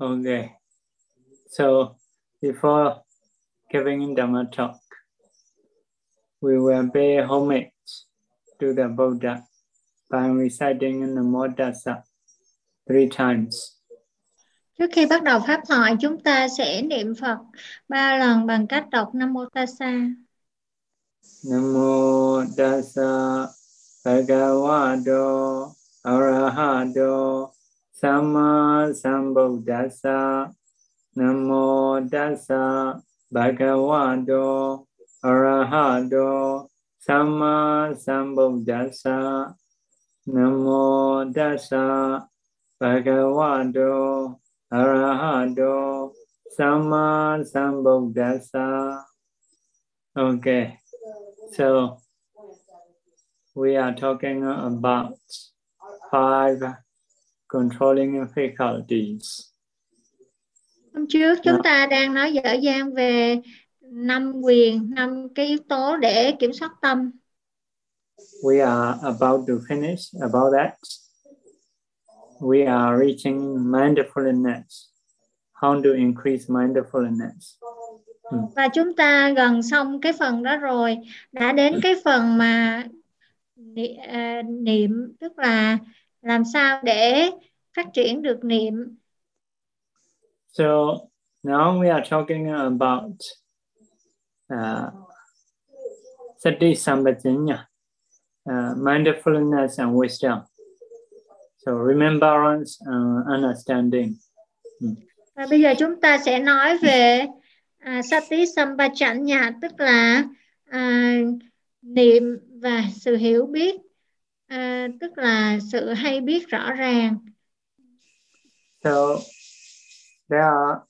Okay. So before giving Dhamma talk, we will pay homage to the Buddha by reciting Namo Tassa three times. Trước khi bắt đầu pháp thoại, chúng ta sẽ niệm Phật ba lần bằng cách đọc Nam Mô Tassa. Namo Tassa Bhagavato Arahato Sama Sambuddhassa Namo Dasa Bhagavato Arahato Sama Sambuddhassa Namo Dasa Bhagavato Arahato Sama Sambuddhassa Okay, so we are talking about five controlling faculties. Hôm trước chúng ta đang nói dở dang về năm quyền, năm cái yếu tố để kiểm soát tâm. We are about to finish about that. We are reaching mindfulness. How to increase mindfulness. Ừ. Và chúng ta gần xong cái phần đó rồi, đã đến cái phần mà à, niệm tức là làm sao để phát triển được niệm. So now we are talking about uh, sati sampajanya, uh, mindfulness and wisdom. So remembrance and understanding. Mm. Và bây giờ chúng ta sẽ nói về à, sati sampajanya tức là à, niệm và sự hiểu biết à, tức là sự hay biết rõ ràng. So there are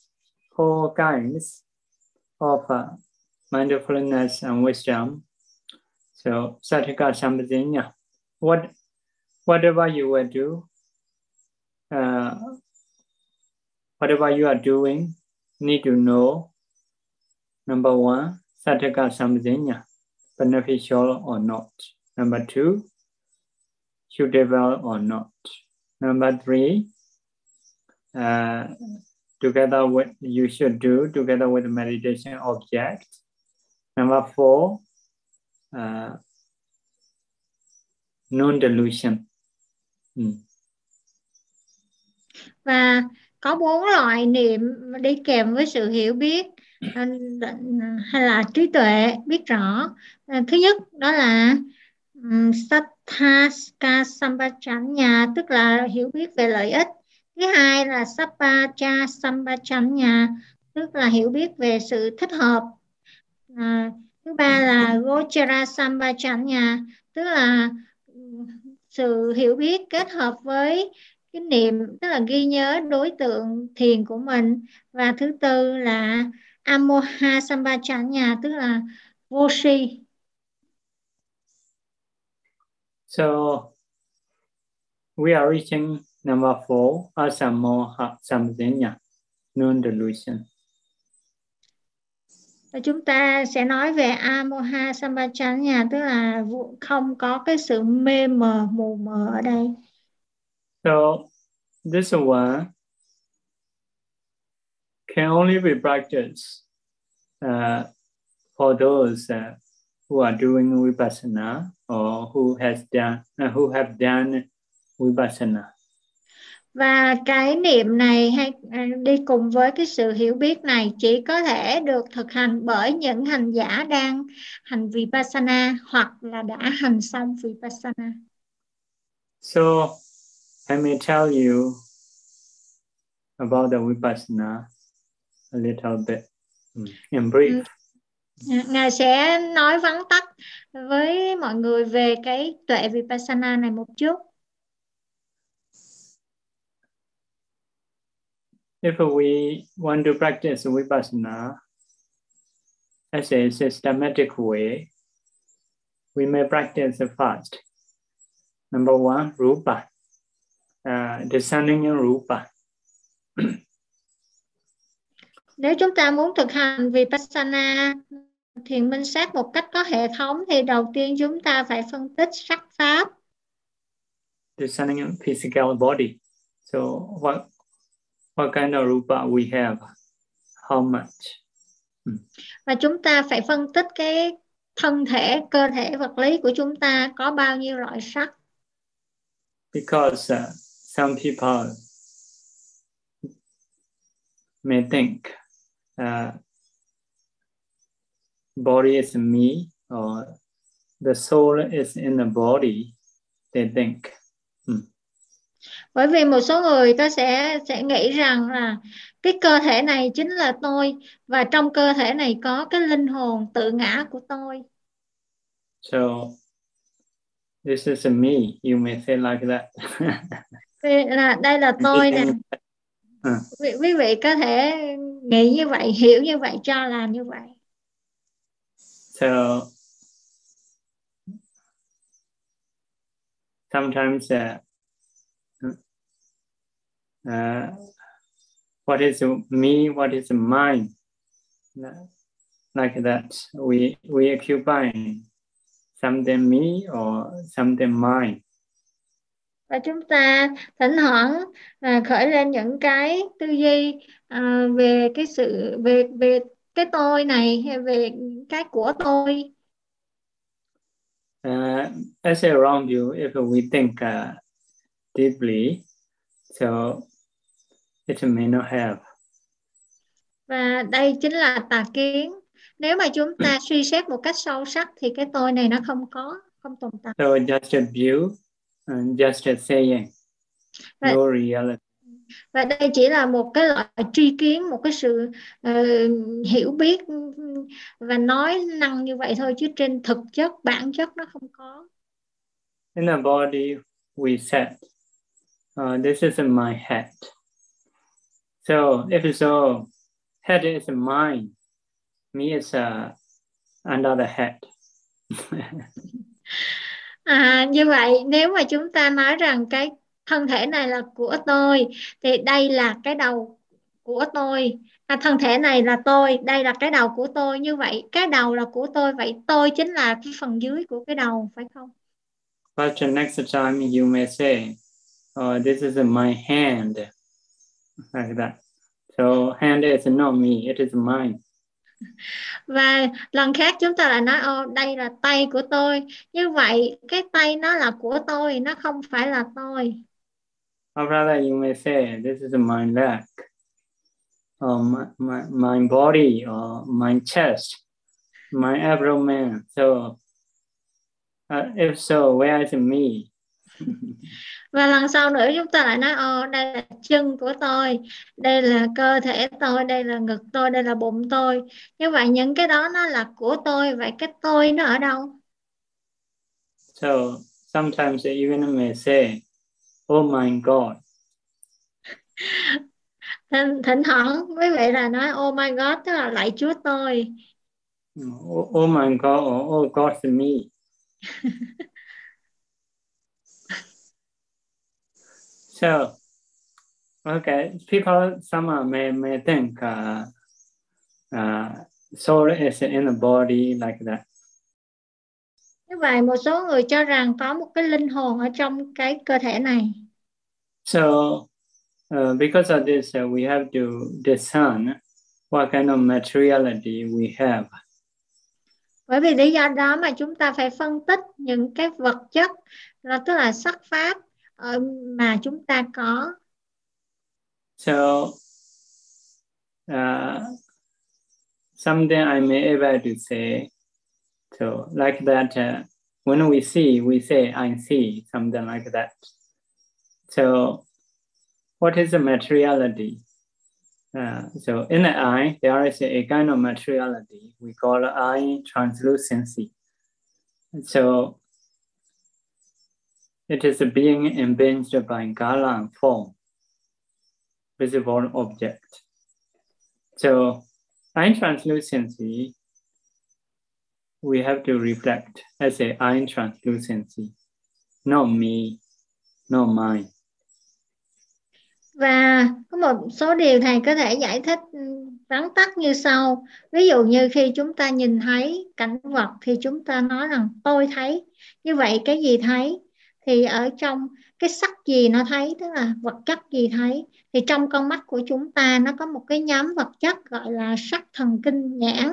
four kinds of uh, mindfulness and wisdom. So satika sampajanya. What whatever you will do, uh, whatever you are doing, need to know. Number one, satika sampajanya, beneficial or not. Number two, suitable or not. Number three, uh, together with you should do together with meditation object. Number four, uh, non-delusion. Mm. Và có bốn loại niệm đi kèm với sự hiểu biết à, hay là trí tuệ biết rõ. À, thứ nhất đó là um, thaska Sampachanya tức là hiểu biết về lợi ích. Thứ hai là Sapacha Sampachanya tức là hiểu biết về sự thích hợp. À, thứ ba là Gochara Sampachanya tức là ừ, sự hiểu biết kết hợp với cái niệm tức là ghi nhớ đối tượng thiền của mình và thứ tư là Amoha Sampachanya tức là vô si. So we are reaching number four, asamoha samdenya, non-delusion. Và chúng ta sẽ nói về Amoha Sampachanya tức là không có cái sự mê mờ mù mờ ở đây. So this one can only be practiced uh, for those uh, who are doing vipassana or who has done uh, who have done vipassana và cái niệm này hay à, đi cùng với cái sự hiểu biết này chỉ có thể được thực hành bởi những hành giả đang hành vipassana hoặc là đã hành xong vipassana. So I may tell you about the vipassana a little bit mm, in brief. Ngài sẽ nói vắn tắt với mọi người về cái tuệ vipassana này một chút. if we want to practice vipassana as a systematic way, we may practice first. Number one, rupa, uh, discerning in rupa. Nếu chúng ta muốn thực hành vipassana thiền minh sát một cách có hệ thống thì đầu tiên chúng ta phải phân tích sắc pháp. Discerning in physical body. So what what kind of rupa we have, how much. Và chúng ta phải phân tích cái thân thể, cơ thể vật lý của chúng ta có bao nhiêu loại sắc. Because uh, some people may think uh, body is me or the soul is in the body, they think. Hmm. Bởi vì một số người ta sẽ sẽ nghĩ rằng là cái cơ thể này chính là tôi và trong cơ thể này có cái linh hồn tự ngã của tôi. So this is me, you may say like that. là đây là tôi nè. Quý, quý vị có thể nghĩ như vậy, hiểu như vậy, cho là như vậy. So sometimes uh, uh, what is me, what is mine, like that. We we occupy something me or something mine. Và chúng ta thỉnh thoảng uh, khởi lên những cái tư duy uh, về cái sự về về cái tôi này hay về cái của tôi. Uh, as around you, if we think uh, deeply, so it may not have. Và đây chính là tà kiến. Nếu mà chúng ta suy xét một cách sâu sắc thì cái tôi này nó không có, không tồn tại. So just a view, and just a saying, và, no reality. Và đây chỉ là một cái loại tri kiến, một cái sự uh, hiểu biết và nói năng như vậy thôi chứ trên thực chất, bản chất nó không có. In the body we said, uh, this is my head. So if so, head is mine, me is uh, under the head. à, như vậy nếu mà chúng ta nói rằng cái thân thể này là của tôi thì đây là cái đầu của tôi à, thân thể này là tôi đây là cái đầu của tôi như vậy cái đầu là của tôi vậy tôi chính là cái phần dưới của cái đầu phải không But the next time you may say, oh, this is my hand like that. So hand is not me, it is mine. Và lần khác chúng ta lại nói ô đây là tay của tôi. Như vậy cái tay nó là của tôi, nó không phải là tôi. Or rather you may say this is my leg, or my, my, my body, or my chest, my abdomen. So uh, if so, where is me? và lần sau nữa chúng ta lại nói ô đây là chân của tôi đây là cơ thể tôi đây là ngực tôi đây là bụng tôi như vậy những cái đó nó là của tôi vậy cái tôi nó ở đâu so sometimes even may say oh my god. Thỉnh, thỉnh thoảng quý vị là nói oh my god tức là lạy chúa tôi. Oh, oh my god oh, oh god me. So, okay, people, some may, may think uh, uh, soul is in the body like that. Vậy một số người cho rằng có một cái linh hồn ở trong cái cơ thể này. So, uh, because of this, uh, we have to discern what kind of materiality we have. Bởi vì lý do đó mà chúng ta phải phân tích những cái vật chất, là tức là sắc pháp mà chúng ta có. So uh, something I may able to say. So like that, uh, when we see, we say I see something like that. So what is the materiality? Uh, so in the eye, there is a, kind of materiality we call eye translucency. So it is being impinged by Gala form, visible object. So eye translucency, we have to reflect as a iron translucency, not me, not mine. Và có một số điều thầy có thể giải thích ừ, vắn tắt như sau. Ví dụ như khi chúng ta nhìn thấy cảnh vật thì chúng ta nói rằng tôi thấy. Như vậy cái gì thấy? thì ở trong cái sắc gì nó thấy tức là vật chất gì thấy thì trong con mắt của chúng ta nó có một cái nhóm vật chất gọi là sắc thần kinh nhãn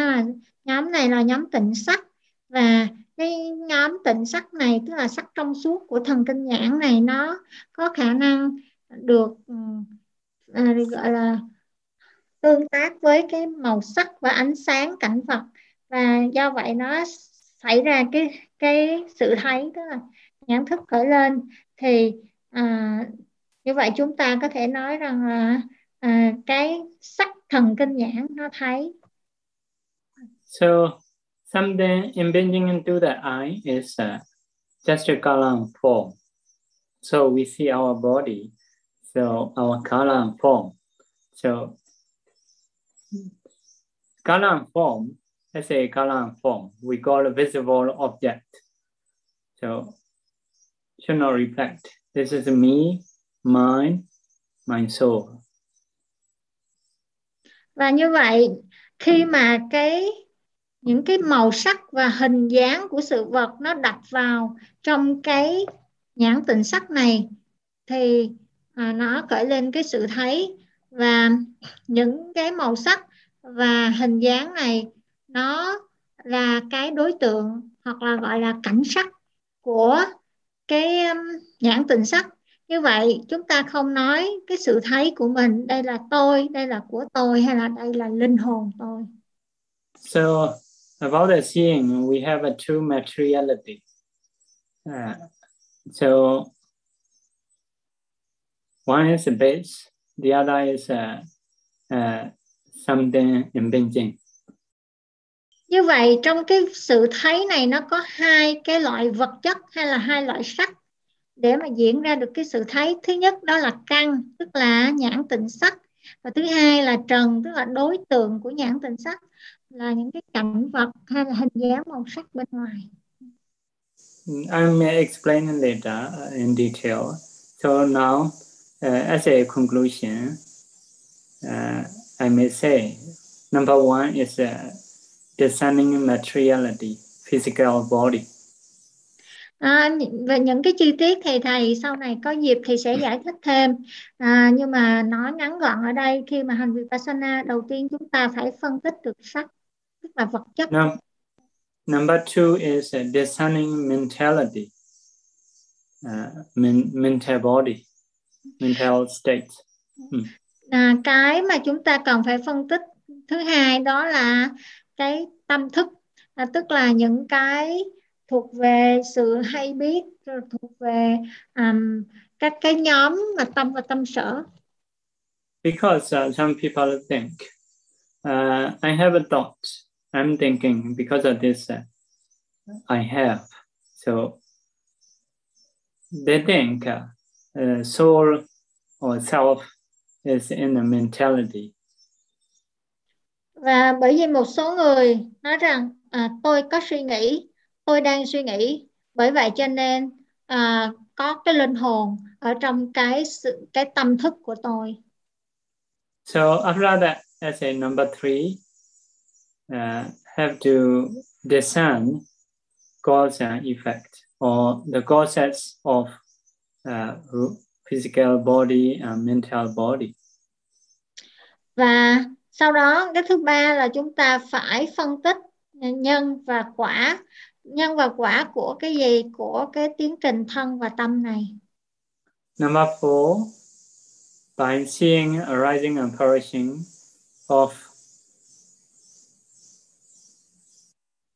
là nhóm này là nhóm tịnh sắc. Và cái nhóm tịnh sắc này tức là sắc trong suốt của thần kinh nhãn này nó có khả năng được ừ, à, gọi là tương tác với cái màu sắc và ánh sáng cảnh vật. Và do vậy nó xảy ra cái cái sự thấy tức là nhãn thức khởi lên. Thì à, như vậy chúng ta có thể nói rằng là à, cái sắc thần kinh nhãn nó thấy so something embedding into the eye is uh, just a color form. So we see our body. So our color form. So color form let's say color form we call a visible object. So should not reflect. This is me mind, my soul. Và như vậy khi mà cái những cái màu sắc và hình dáng của sự vật nó đặt vào trong cái nhãn tịnh sắc này thì à, nó khởi lên cái sự thấy và những cái màu sắc và hình dáng này nó là cái đối tượng hoặc là gọi là cảnh sắc của cái um, nhãn tịnh sắc. Như vậy chúng ta không nói cái sự thấy của mình đây là tôi đây là của tôi hay là đây là linh hồn tôi. So about the seeing we have a two materiality. Uh, so one is a base the other is a, a something impinging như vậy trong cái sự thấy này nó có hai cái loại vật chất hay là hai loại sắc để mà diễn ra được cái sự thấy. Thứ nhất đó là căn tức là nhãn tịnh sắc. Và thứ hai là trần tức là đối tượng của nhãn tịnh sắc là những cái cảnh vật hay là hình dáng màu sắc bên ngoài I may explain later uh, in detail. So now, uh, as a conclusion, uh, I may say number one is uh, discerning materiality, physical body. À, về những cái chi tiết thì thầy sau này có dịp thì sẽ giải thích thêm à, nhưng mà nói ngắn gọn ở đây khi mà hành vipassana đầu tiên chúng ta phải phân tích được sắc tức là vật chất. Now, number two is uh, discerning mentality. Uh, men, mental body mental state. Hmm. à, cái mà chúng ta cần phải phân tích thứ hai đó là cái tâm thức. À, tức là những cái thuộc về sự hay biết thuộc về um, các cái nhóm mà tâm và tâm sở. Because uh, some people think uh, I have a thought I'm thinking because of this uh, I have. So they think uh, soul or self is in a mentality. Và bởi vì một số người nói rằng à, tôi có suy nghĩ tôi đang suy nghĩ. Bởi vậy cho nên à, có cái linh hồn ở trong cái cái tâm thức của tôi. So after that a number three uh, have to discern cause and effect or the causes of uh, physical body and mental body. Và sau đó cái thứ ba là chúng ta phải phân tích nhân và quả. Nhân và quả của cái gì? Của cái tiến trình thân và tâm này. Number four by seeing arising and perishing of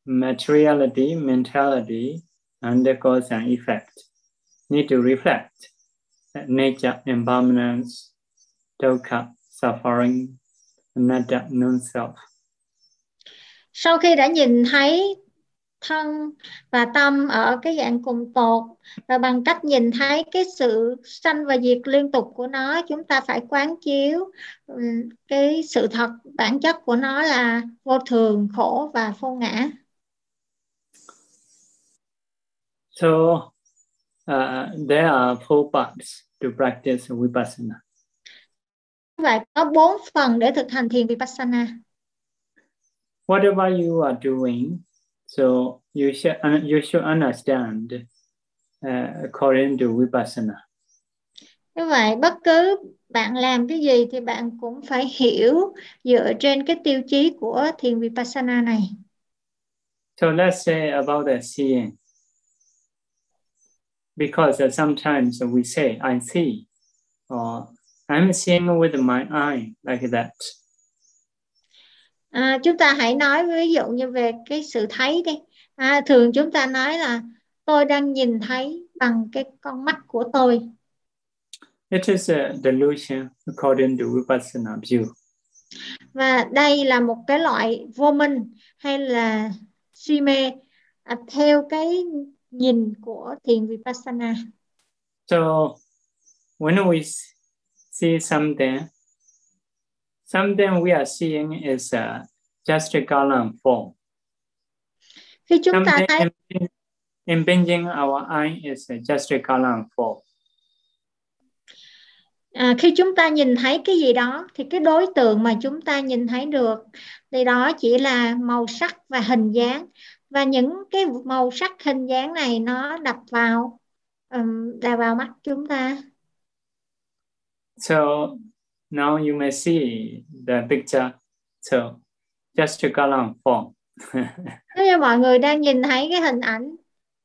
materiality, mentality, and the cause and effect. Need to reflect. Nature impermanence dukkha suffering anatta non-self sau khi đã nhìn thấy thân và tâm ở cái dạng cùng tột, và bằng cách nhìn thấy cái sự sanh và diệt liên tục của nó, chúng ta phải quán chiếu cái sự thật bản chất của nó là vô thường, khổ và vô ngã. So uh, there are four parts to practice vipassana vậy có bốn phần để thực hành thiền vipassana whatever you are doing So you should you should understand uh, according to vipassana. Như vậy bất cứ bạn làm cái gì thì bạn cũng phải hiểu dựa trên cái tiêu chí của thiền vipassana này. So let's say about the seeing. Because sometimes we say, I see, or I'm seeing with my eye, like that. À, chúng ta hãy nói ví dụ như về cái sự thấy đi. À, thường chúng ta nói là tôi đang nhìn thấy bằng cái con mắt của tôi. It is a delusion according to Vipassana view. Và đây là một cái loại vô minh hay là si mê à, theo cái nhìn của thiền Vipassana. So when we see something, something we are seeing is uh, just a color form. Khi chúng ta thấy impinging our eye is just a color form. À, khi chúng ta nhìn thấy cái gì đó thì cái đối tượng mà chúng ta nhìn thấy được thì đó chỉ là màu sắc và hình dáng và những cái màu sắc hình dáng này nó đập vào um, đập vào mắt chúng ta. So now you may see the picture. So just a color form. Nếu như mọi người đang nhìn thấy cái hình ảnh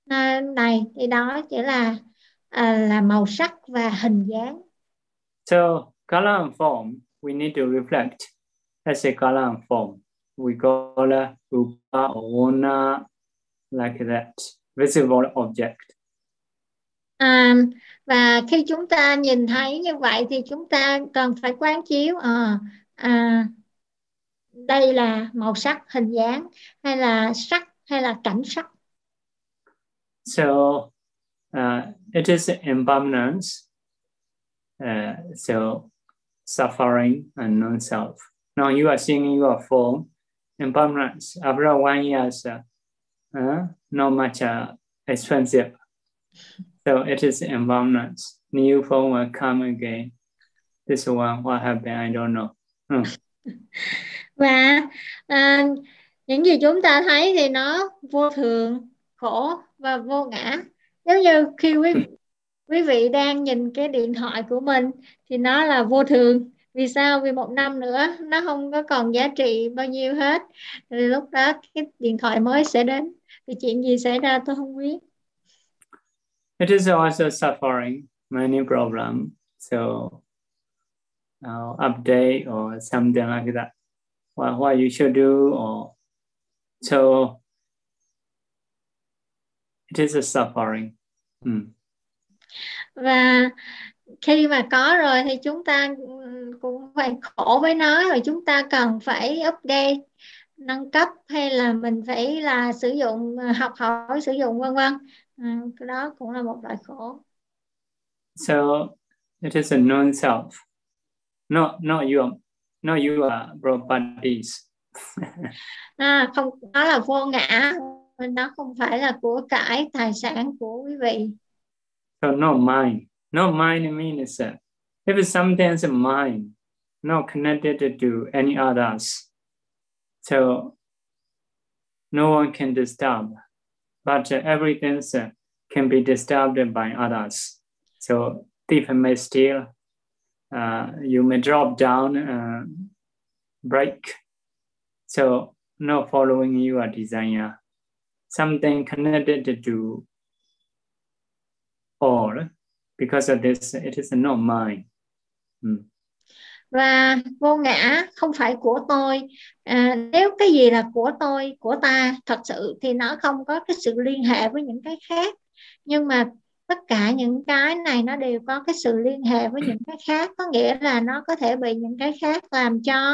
à, này thì đó chỉ là à, là màu sắc và hình dáng. So color and form, we need to reflect as a color and form. We call it rupa or vana, like that, visible object. À, và khi chúng ta nhìn thấy như vậy thì chúng ta cần phải quán chiếu à, à, đây là màu sắc hình dáng hay là sắc hay là cảnh sắc? So uh, it is impermanence uh, so suffering and non-self. Now you are seeing your form impermanence after one year is uh, not much uh, expensive. So it is impermanence new form will come again. This one what happened i don't know. Mm. và à, những gì chúng ta thấy thì nó vô thường khổ và vô ngã. Giống như khi quý quý vị đang nhìn cái điện thoại của mình thì nó là vô thường vì sao? Vì một năm nữa nó không có còn giá trị bao nhiêu hết. Thì lúc đó cái điện thoại mới sẽ đến. Thì chuyện gì xảy ra tôi không biết. It is also suffering many problems so uh, update or something like that. What, what you should do or so it is a suffering. Mm. và khi mà có rồi thì chúng ta cũng phải khổ với nó rồi chúng ta cần phải update nâng cấp hay là mình phải là sử dụng học hỏi sử dụng vân vân. À, cái đó cũng là một loại khổ. So it is a non self not not your no you are properties. À, không nó là vô ngã. Nó không phải là của cải tài sản của quý vị. So no mine no mine means uh, if something is mine not connected to any others so no one can disturb but everything uh, can be disturbed by others so thief may steal uh, you may drop down, uh, break. So not following your desire. Something connected to all. Because of this, it is not mine. Mm. Và vô ngã không phải của tôi. À, nếu cái gì là của tôi, của ta, thật sự thì nó không có cái sự liên hệ với những cái khác. Nhưng mà tất cả những cái này nó đều có cái sự liên hệ với những cái khác có nghĩa là nó có thể bị những cái khác làm cho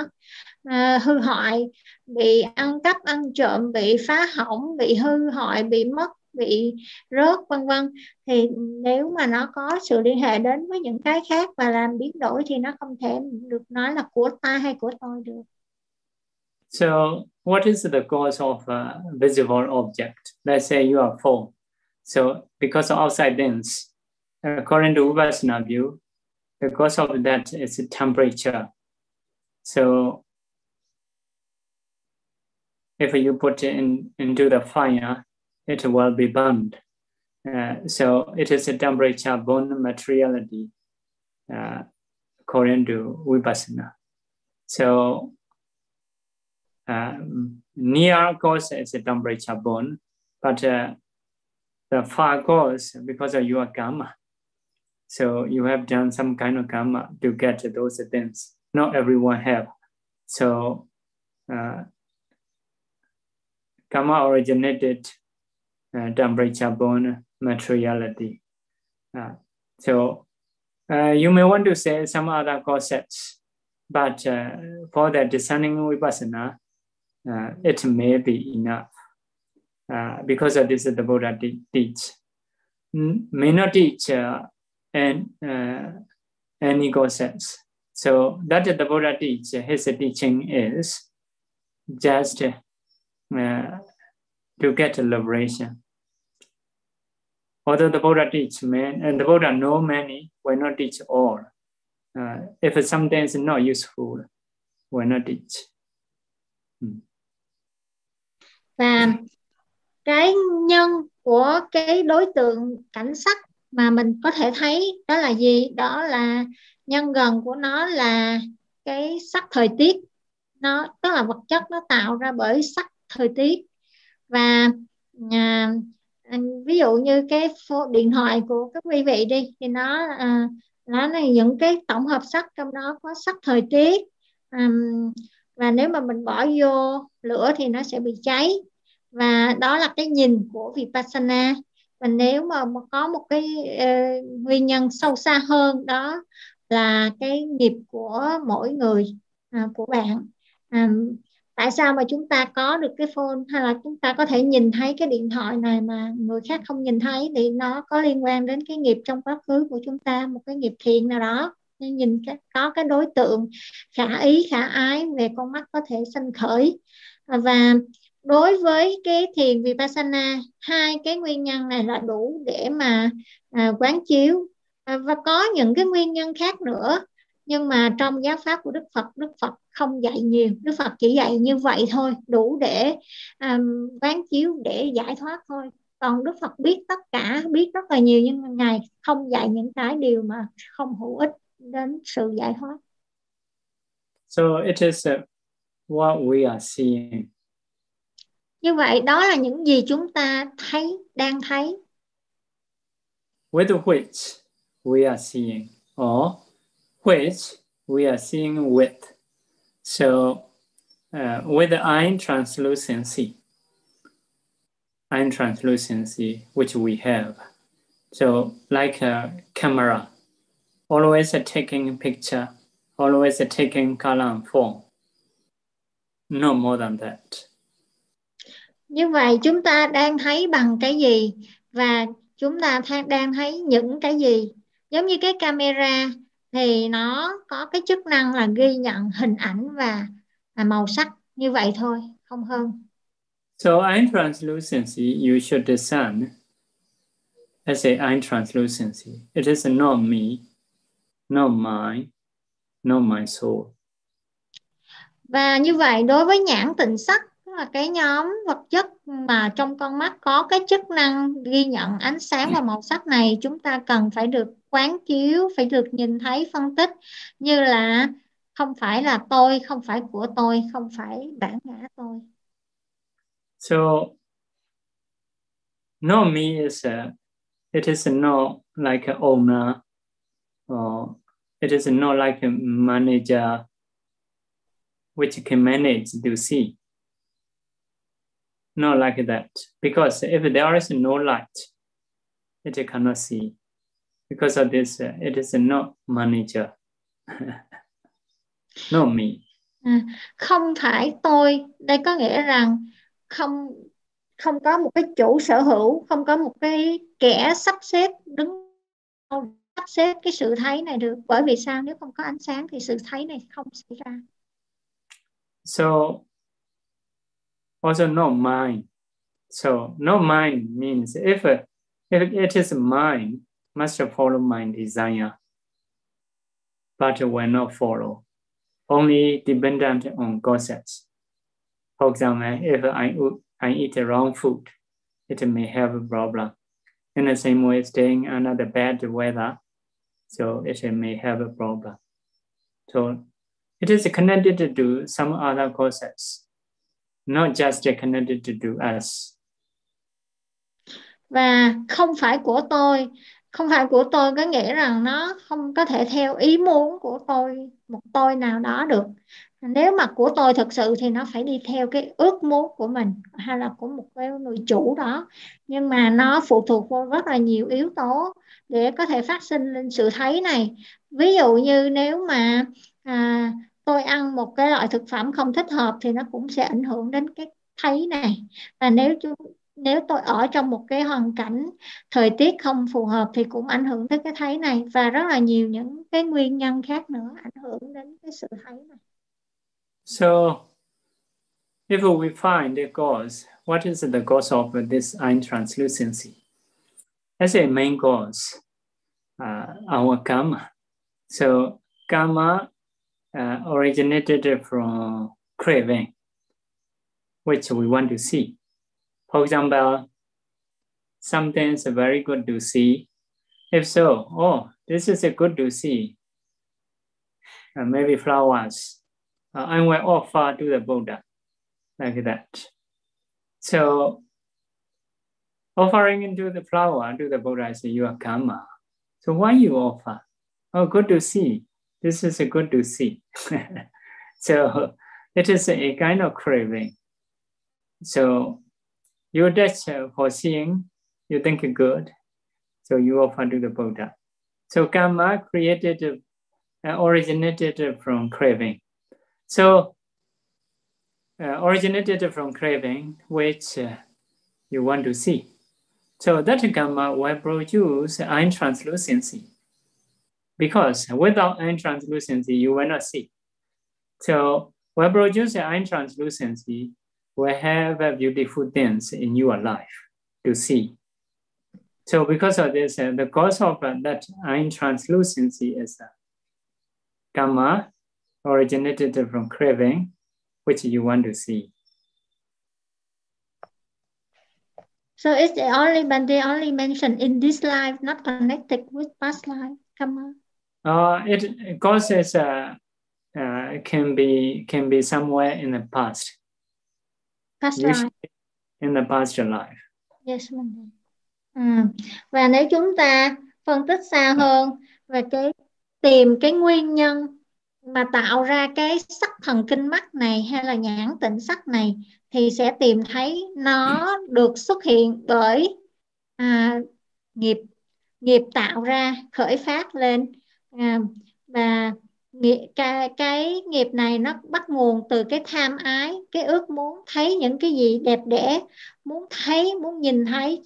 uh, hư hoại bị ăn cắp ăn trộm bị phá hỏng bị hư hoại bị mất bị rớt vân vân thì nếu mà nó có sự liên hệ đến với những cái khác và làm biến đổi thì nó không thể được nói là của ta hay của tôi được. So what is the cause of a visible object? Let's say you are full. So because of outside things, according to Vipassana view, the cause of that is temperature. So if you put it in, into the fire, it will be burned. Uh, so it is a temperature born materiality uh, according to Vipassana. So um, near cause is a temperature born, but uh, the far cause because of your karma. So you have done some kind of karma to get those things. Not everyone have. So uh, karma originated uh, temperature materiality. Uh, so uh, you may want to say some other concepts, but uh, for the discerning vipassana, uh, it may be enough. Uh, because this is the Buddha teach. May not teach and, any concepts. So that the Buddha teach, his teaching is just to get liberation. Although the Buddha teach many, and the Buddha know many, will not teach all. Uh, if something is not useful, will not teach. Hmm. Và cái nhân của cái đối tượng cảnh sắc mà mình có thể thấy đó là gì? Đó là nhân gần của nó là cái sắc thời tiết. Nó tức là vật chất nó tạo ra bởi sắc thời tiết và à, à, ví dụ như cái điện thoại của các quý vị đi thì nó à, nó là những cái tổng hợp sắc trong đó có sắc thời tiết à, và nếu mà mình bỏ vô lửa thì nó sẽ bị cháy. Và đó là cái nhìn của vipassana. Và nếu mà có một cái uh, nguyên nhân sâu xa hơn đó là cái nghiệp của mỗi người uh, của bạn. Um, tại sao mà chúng ta có được cái phone hay là chúng ta có thể nhìn thấy cái điện thoại này mà người khác không nhìn thấy? Thì nó có liên quan đến cái nghiệp trong quá khứ của chúng ta một cái nghiệp thiện nào đó. Nên nhìn cái, có cái đối tượng khả ý khả ái về con mắt có thể sanh khởi. Và đối với cái thiền vipassana hai cái nguyên nhân này là đủ để mà à, quán chiếu. À, và có những cái nguyên nhân khác nữa nhưng mà trong giáo pháp của đức phật đức phật không dạy nhiều. Đức phật chỉ dạy như vậy thôi đủ để um, quán chiếu để giải thoát thôi. Còn đức phật biết tất cả biết rất là nhiều nhưng ngài không dạy những cái điều mà không hữu ích đến sự giải thoát. So it is uh, what we are seeing. Như vậy đó là những gì chúng ta thấy đang thấy. With which we are seeing or which we are seeing with. So uh, with the eye translucency eye translucency which we have. So like a camera always a taking picture always a taking color form. No more than that. Như vậy chúng ta đang thấy bằng cái gì? Và chúng ta đang thấy những cái gì? Giống như cái camera thì nó có cái chức năng là ghi nhận hình ảnh và màu sắc như vậy thôi không hơn So eye translucency you should discern as a eye translucency. It is not me, not mine, not my soul. Và như vậy đối với nhãn tịnh sắc là cái nhóm vật chất mà trong con mắt có cái chức năng ghi nhận ánh sáng và màu sắc này chúng ta cần phải được quán chiếu phải được nhìn thấy phân tích như là không phải là tôi không phải của tôi không phải bản ngã tôi. So no me is a, it is not like an owner or it is not like a manager which can manage to see not like that. Because if there is no light, it cannot see. Because of this, it is not manager, not me. À, không phải tôi, đây có nghĩa rằng không không có một cái chủ sở hữu, không có một cái kẻ sắp xếp đứng sắp xếp cái sự thấy này được. Bởi vì sao? Nếu không có ánh sáng thì sự thấy này không xảy ra. So also not mine. So not mine means if, if it is mine, must follow my desire, but will not follow, only dependent on concepts. For example, if I, I eat the wrong food, it may have a problem. In the same way, staying under the bad weather, so it may have a problem. So it is connected to some other causes, not just connected to us. Và không phải của tôi, không phải của tôi có nghĩa rằng nó không có thể theo ý muốn của tôi, một tôi nào đó được. Nếu mà của tôi thật sự thì nó phải đi theo cái ước muốn của mình hay là của một cái người chủ đó. Nhưng mà nó phụ thuộc vào rất là nhiều yếu tố để có thể phát sinh lên sự thấy này. Ví dụ như nếu mà à, tôi ăn một cái loại thực phẩm không thích hợp thì nó cũng sẽ ảnh hưởng đến cái thấy này và nếu chúng nếu tôi ở trong một cái hoàn cảnh thời tiết không phù hợp thì cũng ảnh hưởng tới cái thấy này và rất là nhiều những cái nguyên nhân khác nữa ảnh hưởng đến cái sự thấy này. So if we find the cause, what is the cause of this eye translucency? As a main cause, uh, our karma. So karma uh, originated from craving, which we want to see. For example, something is very good to see. If so, oh, this is a good to see. Uh, maybe flowers. Uh, will offer to the Buddha, like that. So, offering into the flower to the Buddha is your karma. So, why you offer? Oh, good to see. This is good to see. so, it is a kind of craving. So, you touch for seeing, you think good, so you offer to the Buddha. So karma created, uh, originated from craving. So uh, originated from craving, which uh, you want to see. So that karma will produce eye translucency. Because without eye translucency, you will not see. So will produce eye translucency will have a beautiful things in your life to see. So because of this, uh, the cause of uh, that eye translucency is uh, karma originated from craving, which you want to see. So it's only, but they only mentioned in this life, not connected with past life, karma. Uh, it causes uh, uh, can be can be somewhere in the past. Past Usually life. in the past life. Yes, mình. Ừ. Và nếu chúng ta phân tích xa hơn về cái tìm cái nguyên nhân mà tạo ra cái sắc thần kinh mắt này hay là nhãn tịnh sắc này thì sẽ tìm thấy nó được xuất hiện bởi à, nghiệp nghiệp tạo ra khởi phát lên à, và nghiệp, cái, cái nghiệp này nó bắt nguồn từ cái tham ái cái ước muốn thấy những cái gì đẹp đẽ muốn thấy muốn nhìn thấy.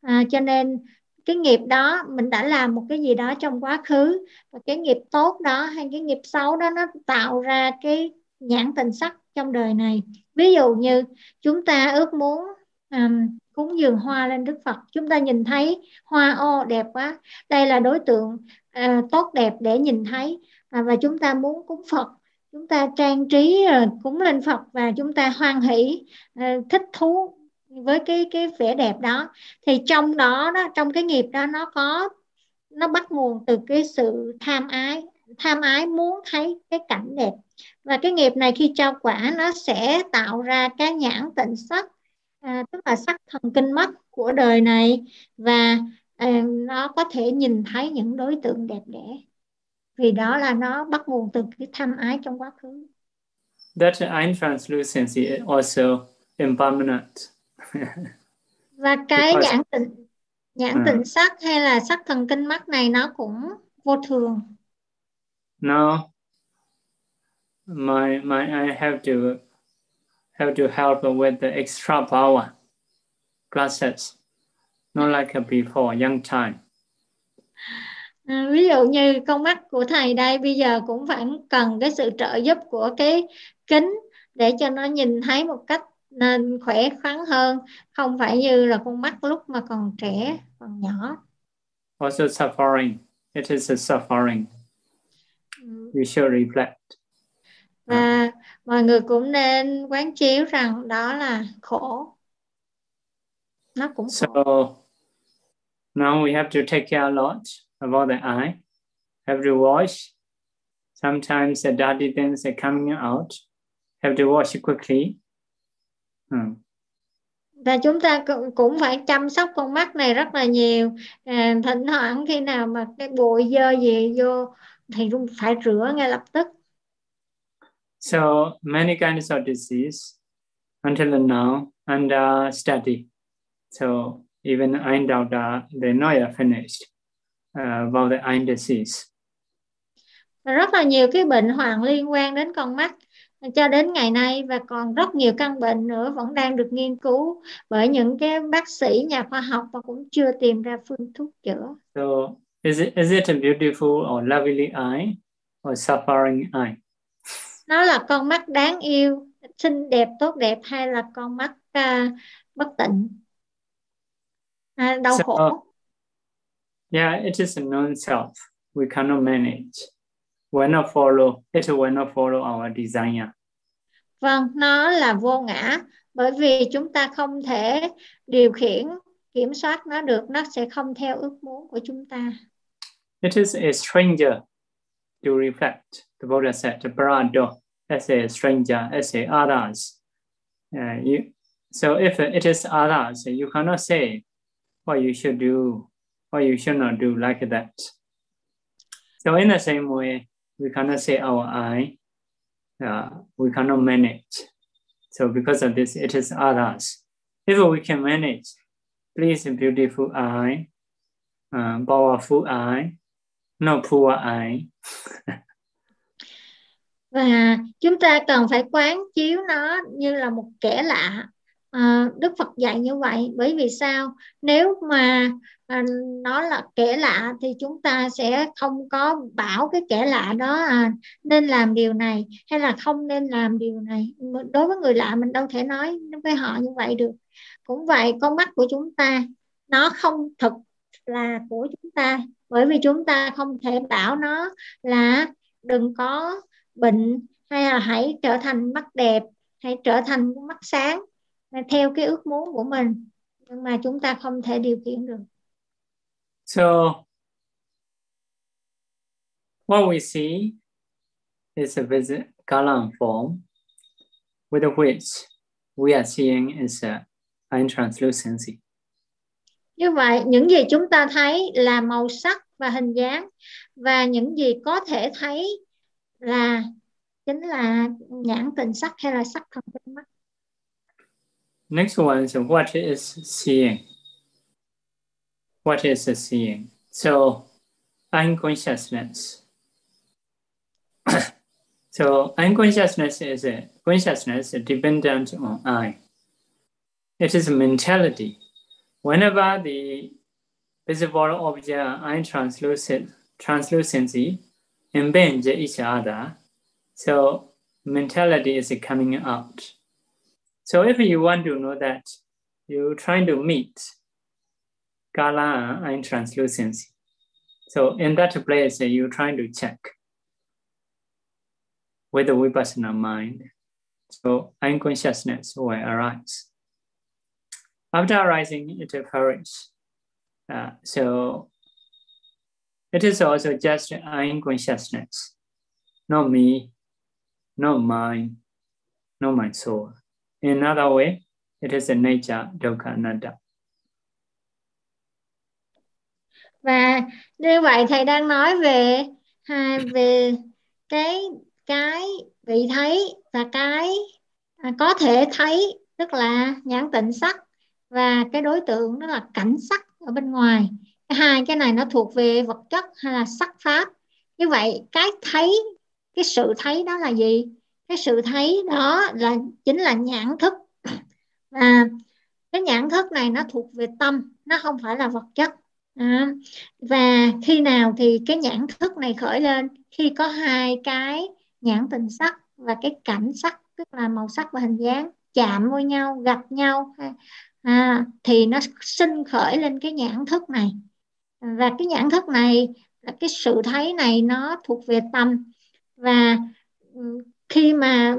À, cho nên cái nghiệp đó mình đã làm một cái gì đó trong quá khứ và cái nghiệp tốt đó hay cái nghiệp xấu đó nó tạo ra cái nhãn tình sắc trong đời này. Ví dụ như chúng ta ước muốn um, cúng dường hoa lên Đức Phật chúng ta nhìn thấy hoa ô đẹp quá. Đây là đối tượng À, tốt đẹp để nhìn thấy. À, và chúng ta muốn cúng Phật chúng ta trang trí à, cúng lên Phật và chúng ta hoan hỷ uh, thích thú với cái cái vẻ đẹp đó. Thì trong đó đó trong cái nghiệp đó nó có nó bắt nguồn từ cái sự tham ái tham ái muốn thấy cái cảnh đẹp. Và cái nghiệp này khi cho quả nó sẽ tạo ra cái nhãn tịnh sắc à, tức là sắc thần kinh mắt của đời này. Và à, nó có thể nhìn thấy những đối tượng đẹp đẽ vì đó là nó bắt nguồn từ cái tham ái trong quá khứ. That eye translucency is also impermanent. và cái Because- nhãn tịnh nhãn Ừ. tịnh sắc hay là sắc thần kinh mắt này nó cũng vô thường Now, my my I have to have to help with the extra power classes, not like before young time. à, ví dụ như con mắt của thầy đây bây giờ cũng phải cần cái sự trợ giúp của cái kính để cho nó nhìn thấy một cách nên khỏe khoắn hơn không phải như là con mắt lúc mà còn trẻ còn nhỏ Also suffering. It is a suffering. Ừ, We should reflect. và mọi người cũng nên quán chiếu rằng đó là khổ nó cũng So khổ now we have to take care a lot about the eye. Have to wash Sometimes the dirty things are coming out. Have to wash it quickly. Hmm. và chúng ta cũng phải chăm sóc con mắt này rất là nhiều à, thỉnh thoảng khi nào mà cái bụi dơ gì vô thì cũng phải rửa ngay lập tức so many kinds of disease until now under study so even they're not yet finished uh, about the eye disease và rất là nhiều cái bệnh hoạn liên quan đến con mắt cho đến ngày nay và còn rất nhiều căn bệnh nữa vẫn đang được nghiên cứu bởi những cái bác sĩ nhà khoa học và cũng chưa tìm ra phương thuốc chữa. So is it is it a beautiful or lovely eye or suffering eye? Nó là con mắt đáng yêu, xinh đẹp, tốt đẹp hay là con mắt uh, bất tịnh, à, đau so, khổ? Yeah, it is a non-self. We cannot manage will not follow, it will not follow our desire. Vâng, nó là vô ngã bởi vì chúng ta không thể điều khiển, kiểm soát nó được, nó sẽ không theo ước muốn của chúng ta. It is a stranger to reflect. The Buddha said, the Parado, as a stranger, as a others. Uh, you, so if it is others, you cannot say what you should do, what you should not do like that. So in the same way, we cannot say our I, uh, we cannot manage. So because of this, it is others. If we can manage, please beautiful I, uh, powerful I, not poor I. Và chúng ta cần phải quán chiếu nó như là một kẻ lạ à, Đức Phật dạy như vậy bởi vì sao? Nếu mà à, nó là kẻ lạ thì chúng ta sẽ không có bảo cái kẻ lạ đó à, nên làm điều này hay là không nên làm điều này. Đối với người lạ mình đâu thể nói với họ như vậy được. Cũng vậy con mắt của chúng ta nó không thực là của chúng ta bởi vì chúng ta không thể bảo nó là đừng có bệnh hay là hãy trở thành mắt đẹp hãy trở thành mắt sáng theo cái ước muốn của mình nhưng mà chúng ta không thể điều khiển được. So what we see is a visit color form with which we are seeing is a translucency. Như vậy, những gì chúng ta thấy là màu sắc và hình dáng và những gì có thể thấy là chính là nhãn tình sắc hay là sắc thần bên mắt. Next one is what is seeing? What is seeing? So unconsciousness. so unconsciousness is a consciousness dependent on I. It is a mentality. Whenever the visible object I translucent, translucency impinge each other, so mentality is coming out. So if you want to know that, you're trying to meet color and translucency. So in that place, you're trying to check with the vipassana mind. So unconsciousness will arise. After arising, it perishes. Uh, so it is also just unconsciousness, not me, not mine, not my soul. In another way, it is a nature dukkha anatta. Và như vậy thầy đang nói về hai về cái cái vị thấy và cái à, có thể thấy tức là nhãn tịnh sắc và cái đối tượng đó là cảnh sắc ở bên ngoài. Hai cái này nó thuộc về vật chất hay là sắc pháp. Như vậy cái thấy cái sự thấy đó là gì? Cái sự thấy đó là chính là nhãn thức. À, cái nhãn thức này nó thuộc về tâm nó không phải là vật chất. À, và khi nào thì cái nhãn thức này khởi lên? Khi có hai cái nhãn tình sắc và cái cảnh sắc tức là màu sắc và hình dáng chạm với nhau gặp nhau à, thì nó sinh khởi lên cái nhãn thức này. Và cái nhãn thức này là cái sự thấy này nó thuộc về tâm. Và ừ, khi mà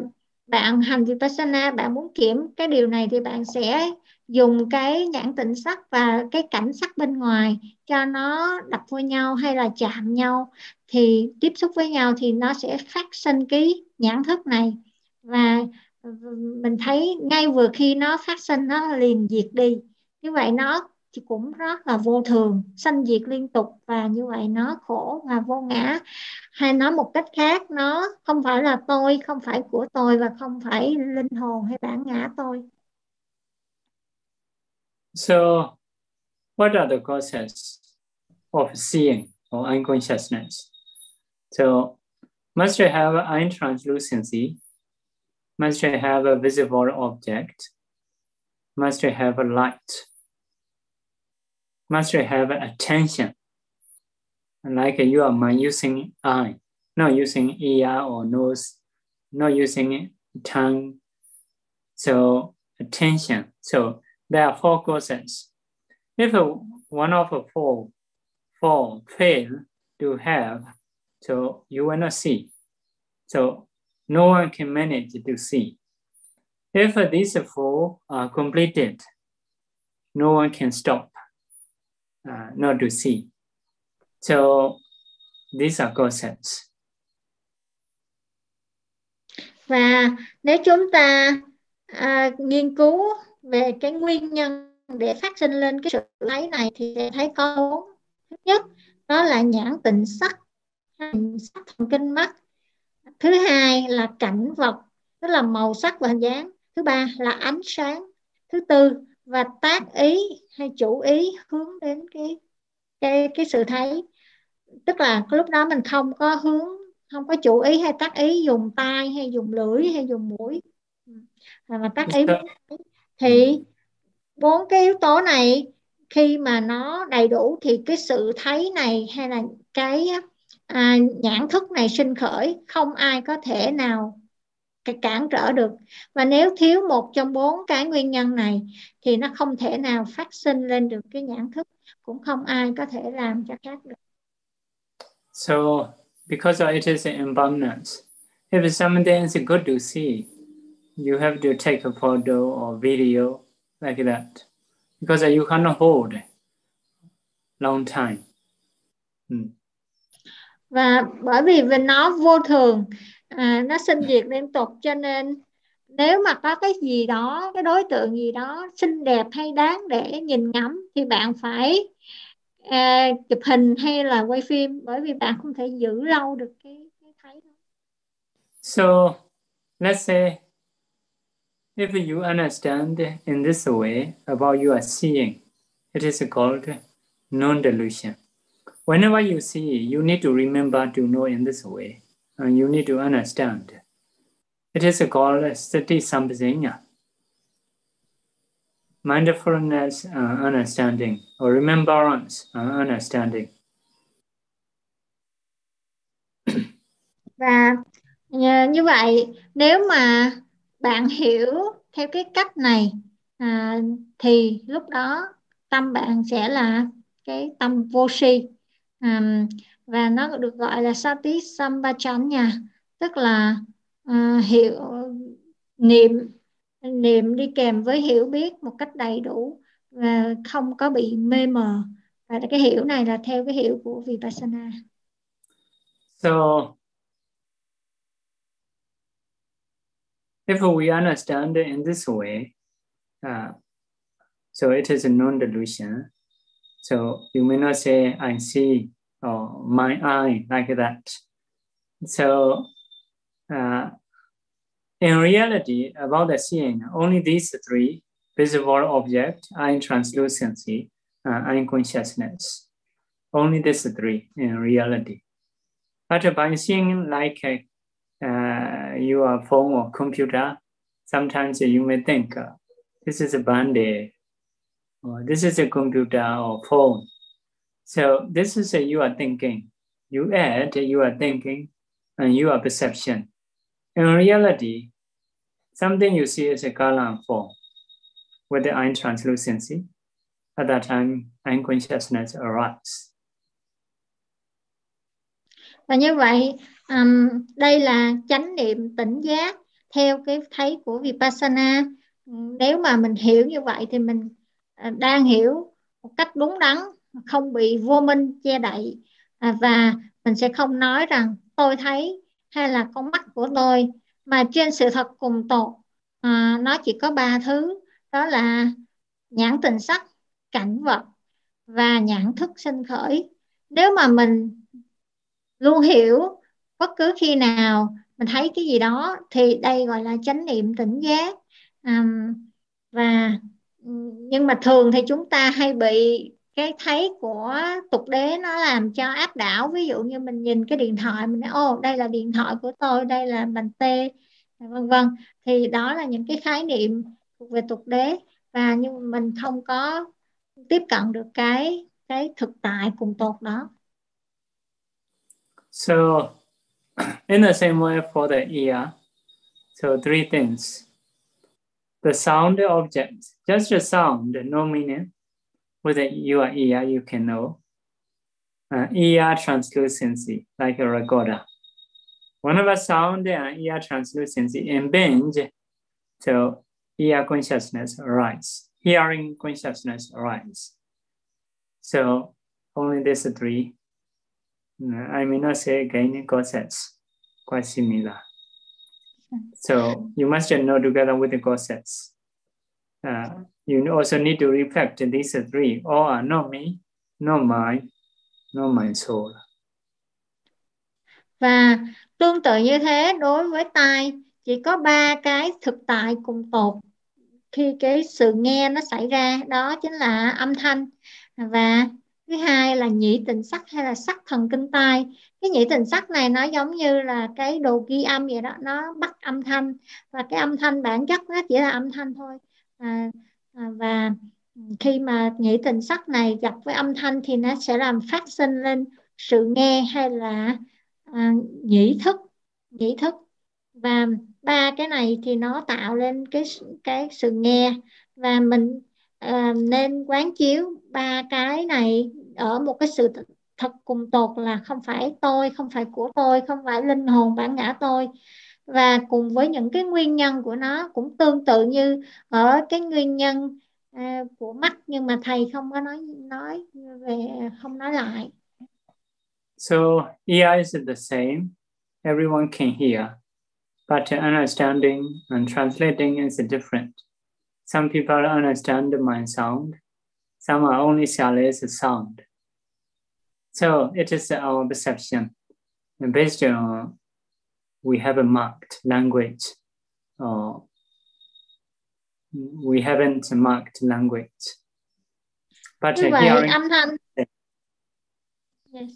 bạn hành vipassana, bạn muốn kiểm cái điều này thì bạn sẽ dùng cái nhãn tịnh sắc và cái cảnh sắc bên ngoài cho nó đập vô nhau hay là chạm nhau. Thì tiếp xúc với nhau thì nó sẽ phát sinh cái nhãn thức này. Và mình thấy ngay vừa khi nó phát sinh, nó liền diệt đi. Như vậy nó thì cũng rất là vô thường, sanh diệt liên tục và như vậy nó khổ và vô ngã hay nói một cách khác, nó không phải là tôi, không phải của tôi và không phải linh hồn hay bản ngã tôi So, what are the causes of seeing or unconsciousness? So, must you have eye translucency? Must you have a visible object? Must you have a light? Must have attention. Like you are my using eye, not using ear or nose, not using tongue. So attention. So there are four causes. If one of the four, four fail to have, so you will not see. So no one can manage to see. If these four are completed, no one can stop uh, not to see. So these are concepts. Và nếu chúng ta uh, nghiên cứu về cái nguyên nhân để phát sinh lên cái sự lấy này thì sẽ thấy có bốn. Thứ nhất đó là nhãn tịnh sắc, sắc thần kinh mắt. Thứ hai là cảnh vật, tức là màu sắc và hình dáng. Thứ ba là ánh sáng. Thứ tư và tác ý hay chủ ý hướng đến cái cái cái sự thấy. Tức là lúc đó mình không có hướng không có chủ ý hay tác ý dùng tai hay dùng lưỡi hay dùng mũi. Mà tác ý thì bốn cái yếu tố này khi mà nó đầy đủ thì cái sự thấy này hay là cái à, nhãn thức này sinh khởi không ai có thể nào cản trở được. Và nếu thiếu một trong bốn cái nguyên nhân này thì nó không thể nào phát sinh lên được cái nhãn thức cũng không ai có thể làm cho khác được. So because it is an impermanence if something is good to see you have to take a photo or video like that. Because you cannot hold long time. Hmm. và bởi vì vì nó vô thường à, nó sinh diệt liên tục cho nên nếu mà có cái gì đó cái đối tượng gì đó xinh đẹp hay đáng để nhìn ngắm thì bạn phải à, chụp hình hay là quay phim bởi vì bạn không thể giữ lâu được cái, cái thấy đó. So let's say if you understand in this way about you are seeing, it is called non-delusion. Whenever you see, you need to remember to know in this way and you need to understand. It is called sati sampajanya. Mindfulness uh, understanding or remembrance uh, understanding. Và như vậy nếu mà bạn hiểu theo cái cách này à, thì lúc đó tâm bạn sẽ là cái tâm vô si à, và nó được gọi là sati sampajanya tức là uh, hiểu niệm niệm đi kèm với hiểu biết một cách đầy đủ và không có bị mê mờ và cái hiểu này là theo cái hiểu của vipassana. So if we understand it in this way, uh, so it is a non-delusion. So you may not say I see or my eye like that. So uh, in reality, about the seeing, only these three, visible object, eye translucency, uh, eye consciousness, only these three in reality. But by seeing like uh, your phone or computer, sometimes you may think this is a band or this is a computer or phone. So this is a you are thinking. You add you are thinking and you are perception. In reality, something you see is a color and form with the eye translucency. At that time, eye consciousness arises. Và như vậy, um, đây là chánh niệm tỉnh giác. theo cái thấy của vipassana nếu mà mình hiểu như vậy thì mình uh, đang hiểu một cách đúng đắn không bị vô minh che đậy. À, và mình sẽ không nói rằng tôi thấy hay là con mắt của tôi mà trên sự thật cùng tột à, nó chỉ có ba thứ. Đó là nhãn tình sắc cảnh vật và nhãn thức sinh khởi. Nếu mà mình luôn hiểu bất cứ khi nào mình thấy cái gì đó thì đây gọi là chánh niệm tỉnh giác. À, và nhưng mà thường thì chúng ta hay bị cái thấy của tục đế nó làm cho áp đảo. Ví dụ như mình nhìn cái điện thoại, mình nói ô đây là điện thoại của tôi, đây là bàn tê vân vân. Thì đó là những cái khái niệm thuộc về tục đế. Và nhưng mình không có tiếp cận được cái cái thực tại cùng tột đó. So, in the same way for the ear, so three things. The sound object, just a sound, no meaning. With your ear you can know uh, ear translucency like a recorder whenever sound and ear translucency impinge so ear consciousness arise hearing consciousness arise. So only these three. I may not say again concepts, quite similar. So you must know together with the concepts. Uh, you also need to reflect these three. All are not me, not mine, not my soul. Và tương tự như thế đối với tai chỉ có ba cái thực tại cùng tột khi cái sự nghe nó xảy ra đó chính là âm thanh. Và thứ hai là nhị tình sắc hay là sắc thần kinh tai. Cái nhị tình sắc này nó giống như là cái đồ ghi âm vậy đó. Nó bắt âm thanh. Và cái âm thanh bản chất nó chỉ là âm thanh thôi. À, à, và khi mà nhĩ tình sắc này gặp với âm thanh thì nó sẽ làm phát sinh lên sự nghe hay là à, nhĩ thức nhĩ thức. Và ba cái này thì nó tạo lên cái cái sự nghe. Và mình à, nên quán chiếu ba cái này ở một cái sự thật cùng tột là không phải tôi không phải của tôi không phải linh hồn bản ngã tôi và cùng với những cái nguyên nhân của nó cũng tương tự như ở cái nguyên nhân uh, của mắt nhưng mà thầy không có nói nói về không nói lại so ear is the same everyone can hear but understanding and translating is different. Some people understand my sound, some are only silence sound. So it is our perception. Based on we have a marked language, or we haven't marked language. But Như vậy, hearing... âm thanh. Yes.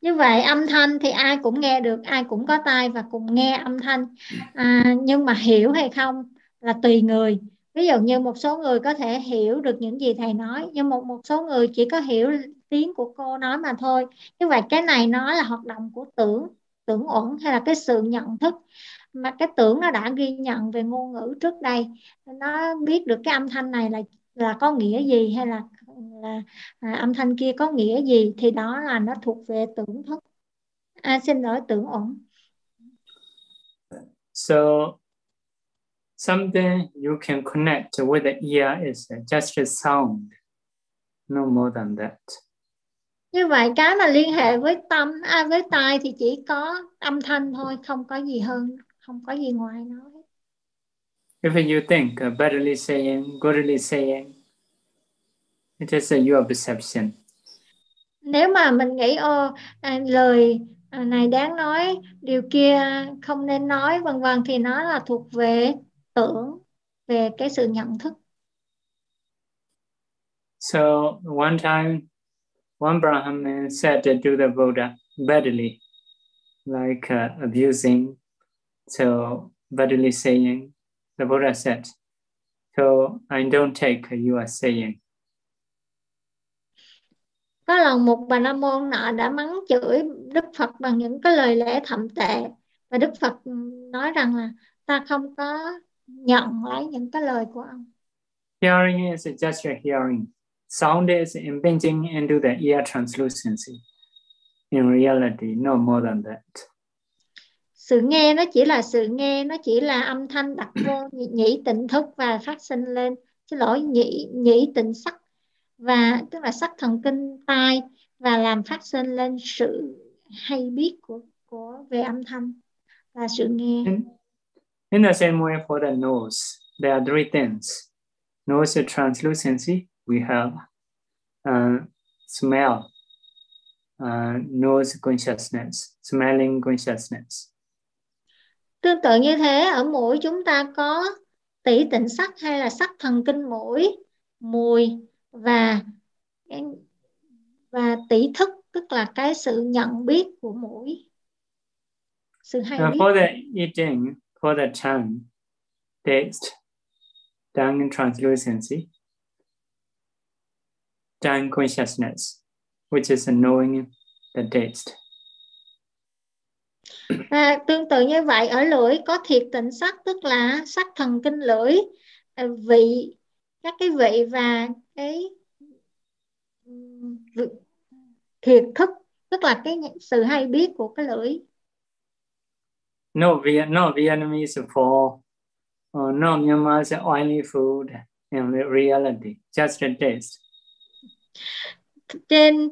như vậy âm thanh thì ai cũng nghe được ai cũng có tai và cùng nghe âm thanh. À, nhưng mà hiểu hay không là tùy người. Ví dụ như một số người có thể hiểu được những gì thầy nói nhưng một một số người chỉ có hiểu tiếng của cô nói mà thôi. Như vậy cái này nó là hoạt động của tưởng tưởng uẩn hay là cái sự nhận thức. Mà cái tưởng nó đã ghi nhận về ngôn ngữ trước đây nó biết được cái âm thanh này là là có nghĩa gì hay là là à, âm thanh kia có nghĩa gì thì đó là nó thuộc về tưởng thức. À, xin lỗi tưởng ổn so something you can connect with the ear is just a sound. No more than that như vậy cái mà liên hệ với tâm à, với tai thì chỉ có âm thanh thôi không có gì hơn không có gì ngoài nó if you think uh, badly saying goodly saying It is a your perception. Nếu mà mình nghĩ ô à, lời à, này đáng nói, điều kia không nên nói vân vân thì nó là thuộc về tưởng, về cái sự nhận thức. So one time, one Brahmin said to the Buddha badly, like uh, abusing, so badly saying. The Buddha said, so I don't take your saying. có lần một bà la môn nọ đã mắng chửi đức phật bằng những cái lời lẽ thậm tệ và đức phật nói rằng là ta không có nhận lấy những cái lời của ông hearing is just a hearing sound is impinging into the ear translucency in reality no more than that sự nghe nó chỉ là sự nghe nó chỉ là âm thanh đặt vô nhĩ tịnh thức và phát sinh lên xin lỗi nhĩ nhĩ tịnh sắc và tức là sắc thần kinh tai và làm phát sinh lên sự hay biết của của về âm thanh và sự nghe. In, in the same way for the nose, there are three things. Nose translucency, we have uh, smell, uh, nose consciousness, smelling consciousness. Tương tự như thế, ở mũi chúng ta có tỷ tịnh sắc hay là sắc thần kinh mũi, mùi và và tỷ thức tức là cái sự nhận biết của mũi sự hay biết for the eating, for the tongue, taste, tongue translucency, tongue consciousness, which is knowing the taste. à, tương tự như vậy ở lưỡi có thiệt tịnh sắc tức là sắc thần kinh lưỡi à, vị các cái vị và cái thiệt thức tức là cái sự hay biết của cái lưỡi No, Viet, no Vietnamese for uh, no Myanmar's oily food in reality, just a taste trên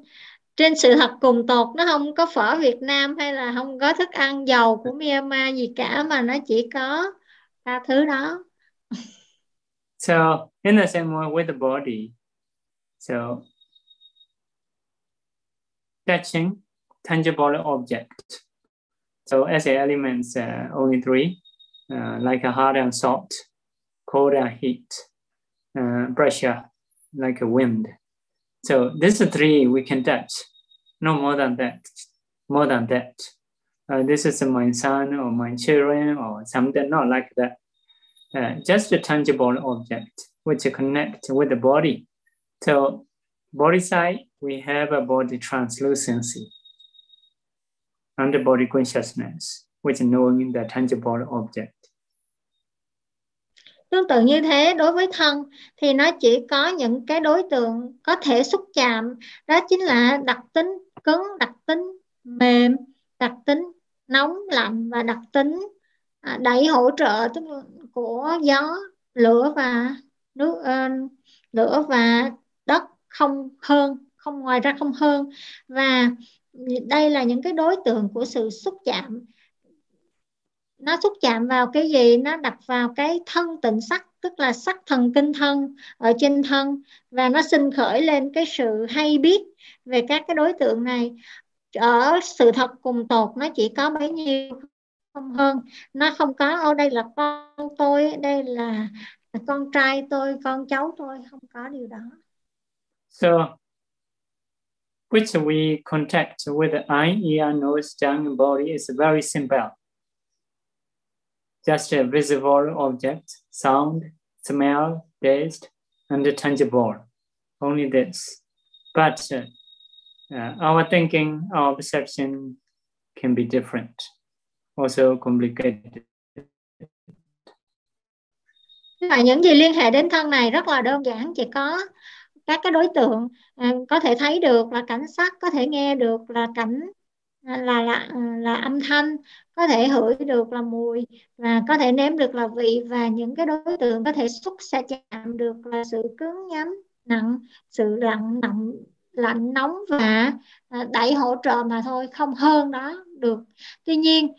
trên sự thật cùng tột nó không có phở Việt Nam hay là không có thức ăn dầu của Myanmar gì cả mà nó chỉ có ba thứ đó. So in the same way with the body, so touching tangible object. So as the elements, uh, only three, uh, like a hard and soft, cold and heat, uh, pressure, like a wind. So these three we can touch, no more than that, more than that. Uh, this is my son or my children or something, not like that. Uh, just a tangible object which connect with the body. So body side, we have a body translucency and the body consciousness, which knowing the tangible object. Tương tự như thế đối với thân thì nó chỉ có những cái đối tượng có thể xúc chạm. Đó chính là đặc tính cứng, đặc tính mềm, đặc tính nóng lạnh và đặc tính à, đẩy hỗ trợ tức của gió, lửa và nước uh, lửa và đất không hơn không ngoài ra không hơn. Và đây là những cái đối tượng của sự xúc chạm nó xúc chạm vào cái gì? Nó đặt vào cái thân tịnh sắc tức là sắc thần kinh thân ở trên thân. Và nó sinh khởi lên cái sự hay biết về các cái đối tượng này. Ở sự thật cùng tột nó chỉ có bấy nhiêu không hơn. Nó không có ở đây là con tôi đây là con trai tôi con cháu tôi. Không có điều đó. So, which we contact with the eye, ear, nose, tongue, body is very simple. Just a visible object, sound, smell, taste, and tangible. Only this. But uh, uh, our thinking, our perception can be different, also complicated. là những gì liên hệ đến thân này rất là đơn giản chỉ có các cái đối tượng à, có thể thấy được là cảnh sắc có thể nghe được là cảnh là là là âm thanh, có thể hửi được là mùi và có thể nếm được là vị và những cái đối tượng có thể xúc sẽ chạm được là sự cứng nhắm, nặng, sự lạnh nặng, lạnh, nóng và à, đẩy hỗ trợ mà thôi, không hơn đó được tuy nhiên,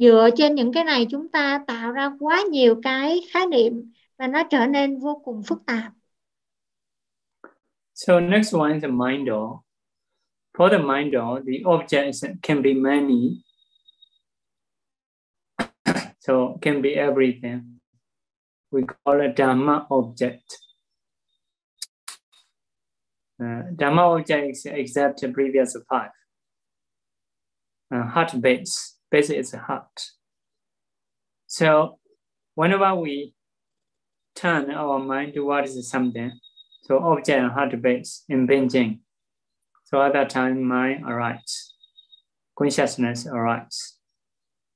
dựa trên những cái này chúng ta tạo ra quá nhiều cái khái niệm và nó trở nên vô cùng phức tạp So next one is a mind door. For the mind door, the objects can be many. so can be everything. We call it Dhamma object. Uh, Dhamma object is except the previous five. Uh, heart base. Base is heart. So whenever we turn our mind towards something, so object and heart base in Beijing. So at that time, mind arises, consciousness arises.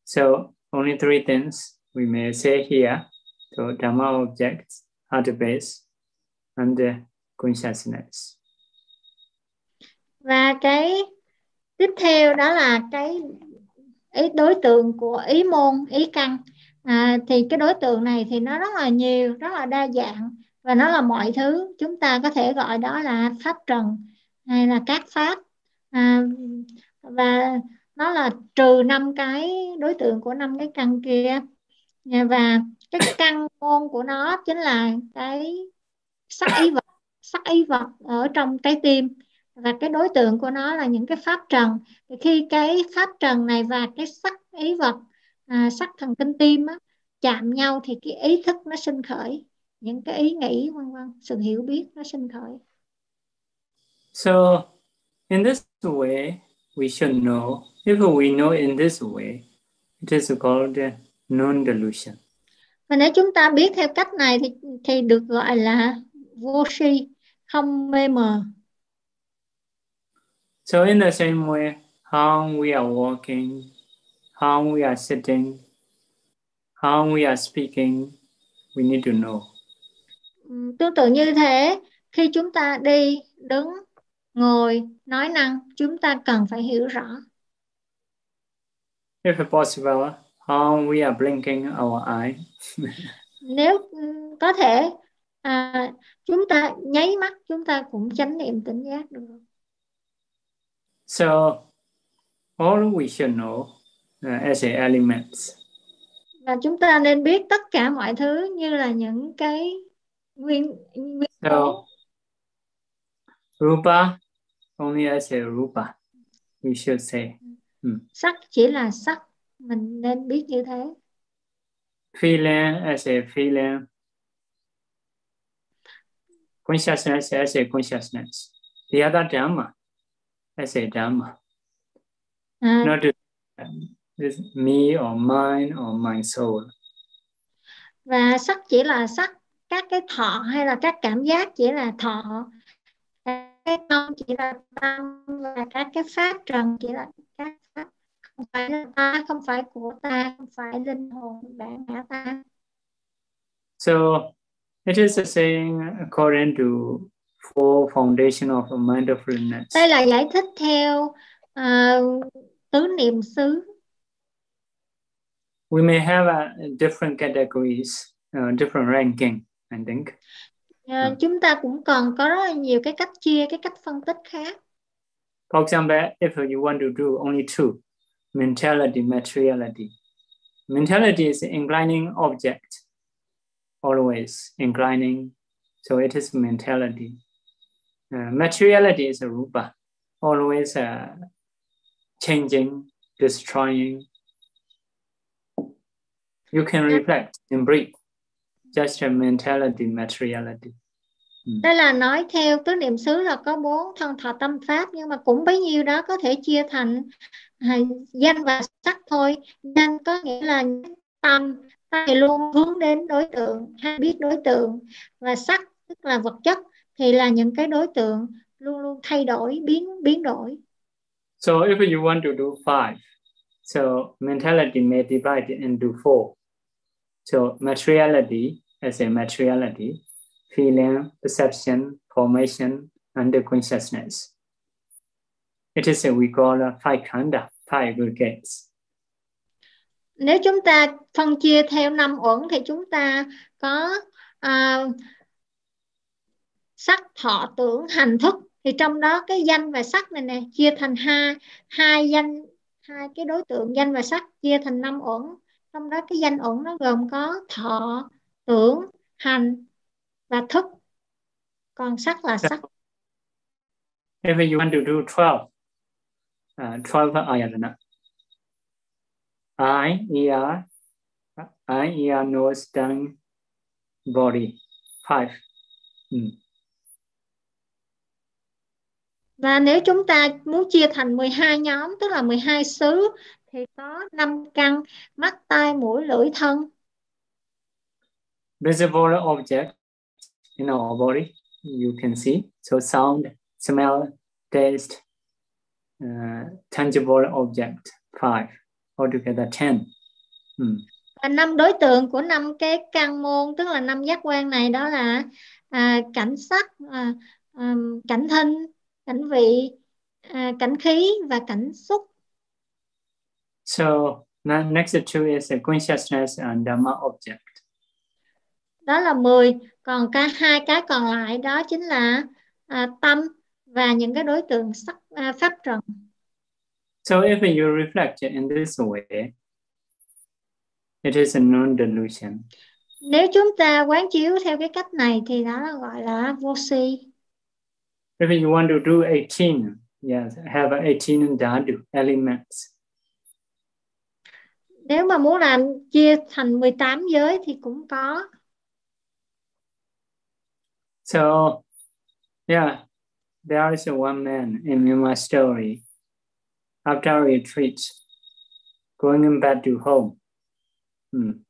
So only three things we may say here. So Dhamma objects, heart base, and uh, consciousness. Và cái tiếp theo đó là cái ý đối tượng của ý môn ý căn à, thì cái đối tượng này thì nó rất là nhiều rất là đa dạng và nó là mọi thứ chúng ta có thể gọi đó là pháp trần hay là các pháp. À, và nó là trừ năm cái đối tượng của năm cái căn kia. Và cái căn môn của nó chính là cái sắc ý vật sắc ý vật ở trong trái tim. Và cái đối tượng của nó là những cái pháp trần. Thì khi cái pháp trần này và cái sắc ý vật à, sắc thần kinh tim á, chạm nhau thì cái ý thức nó sinh khởi. Những cái ý nghĩ vân vân sự hiểu biết nó sinh khởi so in this way we should know. If we know in this way it is called non delusion. Và nếu chúng ta biết theo cách này thì thì được gọi là vô si không mê mờ. So in the same way how we are walking how we are sitting how we are speaking we need to know. Tương tự như thế khi chúng ta đi đứng ngồi nói năng chúng ta cần phải hiểu rõ. If possible how we are blinking our eye. Nếu có thể à, chúng ta nháy mắt chúng ta cũng chánh niệm tỉnh giác được. So all we should know uh, as a elements. Và chúng ta nên biết tất cả mọi thứ như là những cái nguyên nguyên so, rupa only as a rupa we should say. Hmm. sắc chỉ là sắc mình nên biết như thế. Feeling as a feeling consciousness as a consciousness? The other dhamma as a dhamma à. not this me or mine or my soul. Và sắc chỉ là sắc các cái thọ hay là các cảm giác chỉ là thọ cái tâm chỉ là tâm và các cái pháp trần chỉ là các pháp. Không phải là ta không phải của ta không phải linh hồn bản ngã ta. So it is a saying according to four foundation of mindfulness đây là giải thích theo uh, tứ niệm xứ. We may have uh, different categories uh, different ranking I think uh, chúng ta cũng còn có rất là nhiều cái cách chia cái cách phân tích khác. For example if you want to do only two mentality materiality. Mentality is inclining object always inclining so it is mentality. Uh, materiality is a rupa always uh, changing destroying. You can reflect and breathe just a mentality, materiality. Đây là nói theo tứ niệm xứ là có bốn thân thọ tâm pháp nhưng mà cũng bấy nhiêu đó có thể chia thành à, danh và sắc thôi. Danh có nghĩa là tâm, ta luôn hướng đến đối tượng, hay biết đối tượng và sắc tức là vật chất thì là những cái đối tượng luôn luôn thay đổi, biến biến đổi. So if you want to do five, so mentality may divide into four. So materiality as a materiality, feeling, perception, formation, and consciousness. It is a, we call a five khanda, five aggregates. Nếu chúng ta phân chia theo năm uẩn thì chúng ta có uh, sắc, thọ, tưởng, hành, thức. Thì trong đó cái danh và sắc này nè chia thành hai hai danh hai cái đối tượng danh và sắc chia thành năm uẩn trong đó cái danh uẩn nó gồm có thọ tưởng hành và thức. Còn sắc là sắc. If you want to do 12 uh, 12 ayatana eye ear eye ear nose tongue body. Five. Mm. Và nếu chúng ta muốn chia thành 12 nhóm tức là 12 xứ thì có 5 căn mắt, tai, mũi, lưỡi, thân. Visible object in our body you can see. So sound, smell, taste, uh, tangible object, five, altogether ten. Hmm. Và năm đối tượng của năm cái căn môn tức là năm giác quan này đó là à, cảnh sắc, à, à, cảnh thinh, cảnh vị, à, cảnh khí và cảnh xúc. So next two is the consciousness and Dhamma object. Đó là 10. Còn cả hai cái còn lại đó chính là à, tâm và những cái đối tượng sắc à, pháp trần. So if you reflect in this way, it is a non-delusion. Nếu chúng ta quán chiếu theo cái cách này thì đó là gọi là vô si. If you want to do 18, yes, have 18 dhatu elements. Nếu mà muốn làm chia thành 18 giới thì cũng có. So, yeah, there is one man in my story. After retreat, going back to home. Hmm.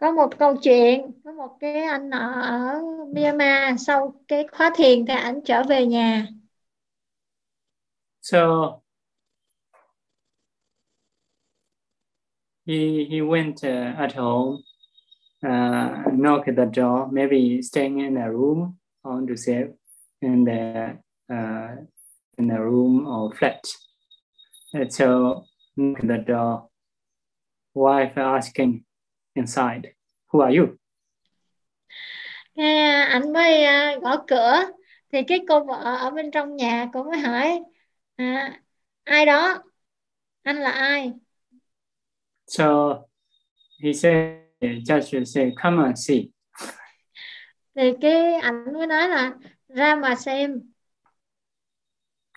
Có một câu chuyện, có một cái anh ở, ở Myanmar sau cái khóa thiền thì anh trở về nhà. So he he went uh, at home, uh, knocked at the door, maybe staying in a room on to save in the uh, in a room or flat. And so knock at the door. Wife asking inside, "Who are you?" Nghe anh mới uh, gõ cửa thì cái cô vợ ở bên trong nhà cũng mới hỏi à, ai đó anh là ai So he said, just say, come and see. thì cái anh mới nói là ra mà xem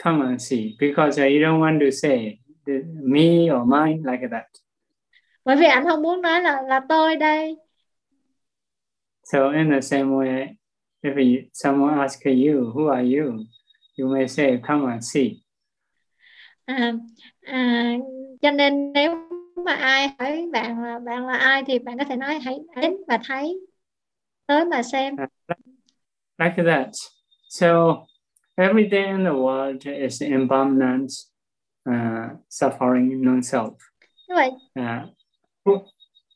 Come and see, because you don't want to say the, me or mine like that. bởi vì anh không muốn nói là là tôi đây So in the same way, if you, someone asks you, who are you? You may say, come and see. à, à, cho nên nếu mà ai hỏi bạn là bạn là ai thì bạn có thể nói hãy đến và thấy tới mà xem. Like that. So everything in the world is impermanent uh, suffering non-self. Như vậy uh,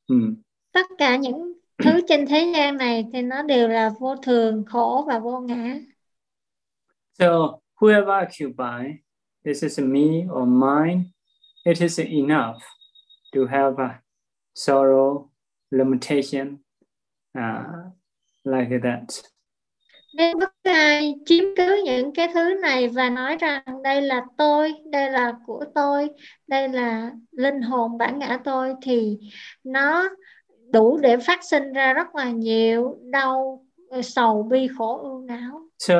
hmm. tất cả những thứ trên thế gian này thì nó đều là vô thường khổ và vô ngã. So whoever occupy this is me or mine it is enough to have a sorrow, limitation, uh, like that. Nếu bất ai chiếm cứ những cái thứ này và nói rằng đây là tôi, đây là của tôi, đây là linh hồn bản ngã tôi thì nó đủ để phát sinh ra rất là nhiều đau, sầu bi khổ ưu não. So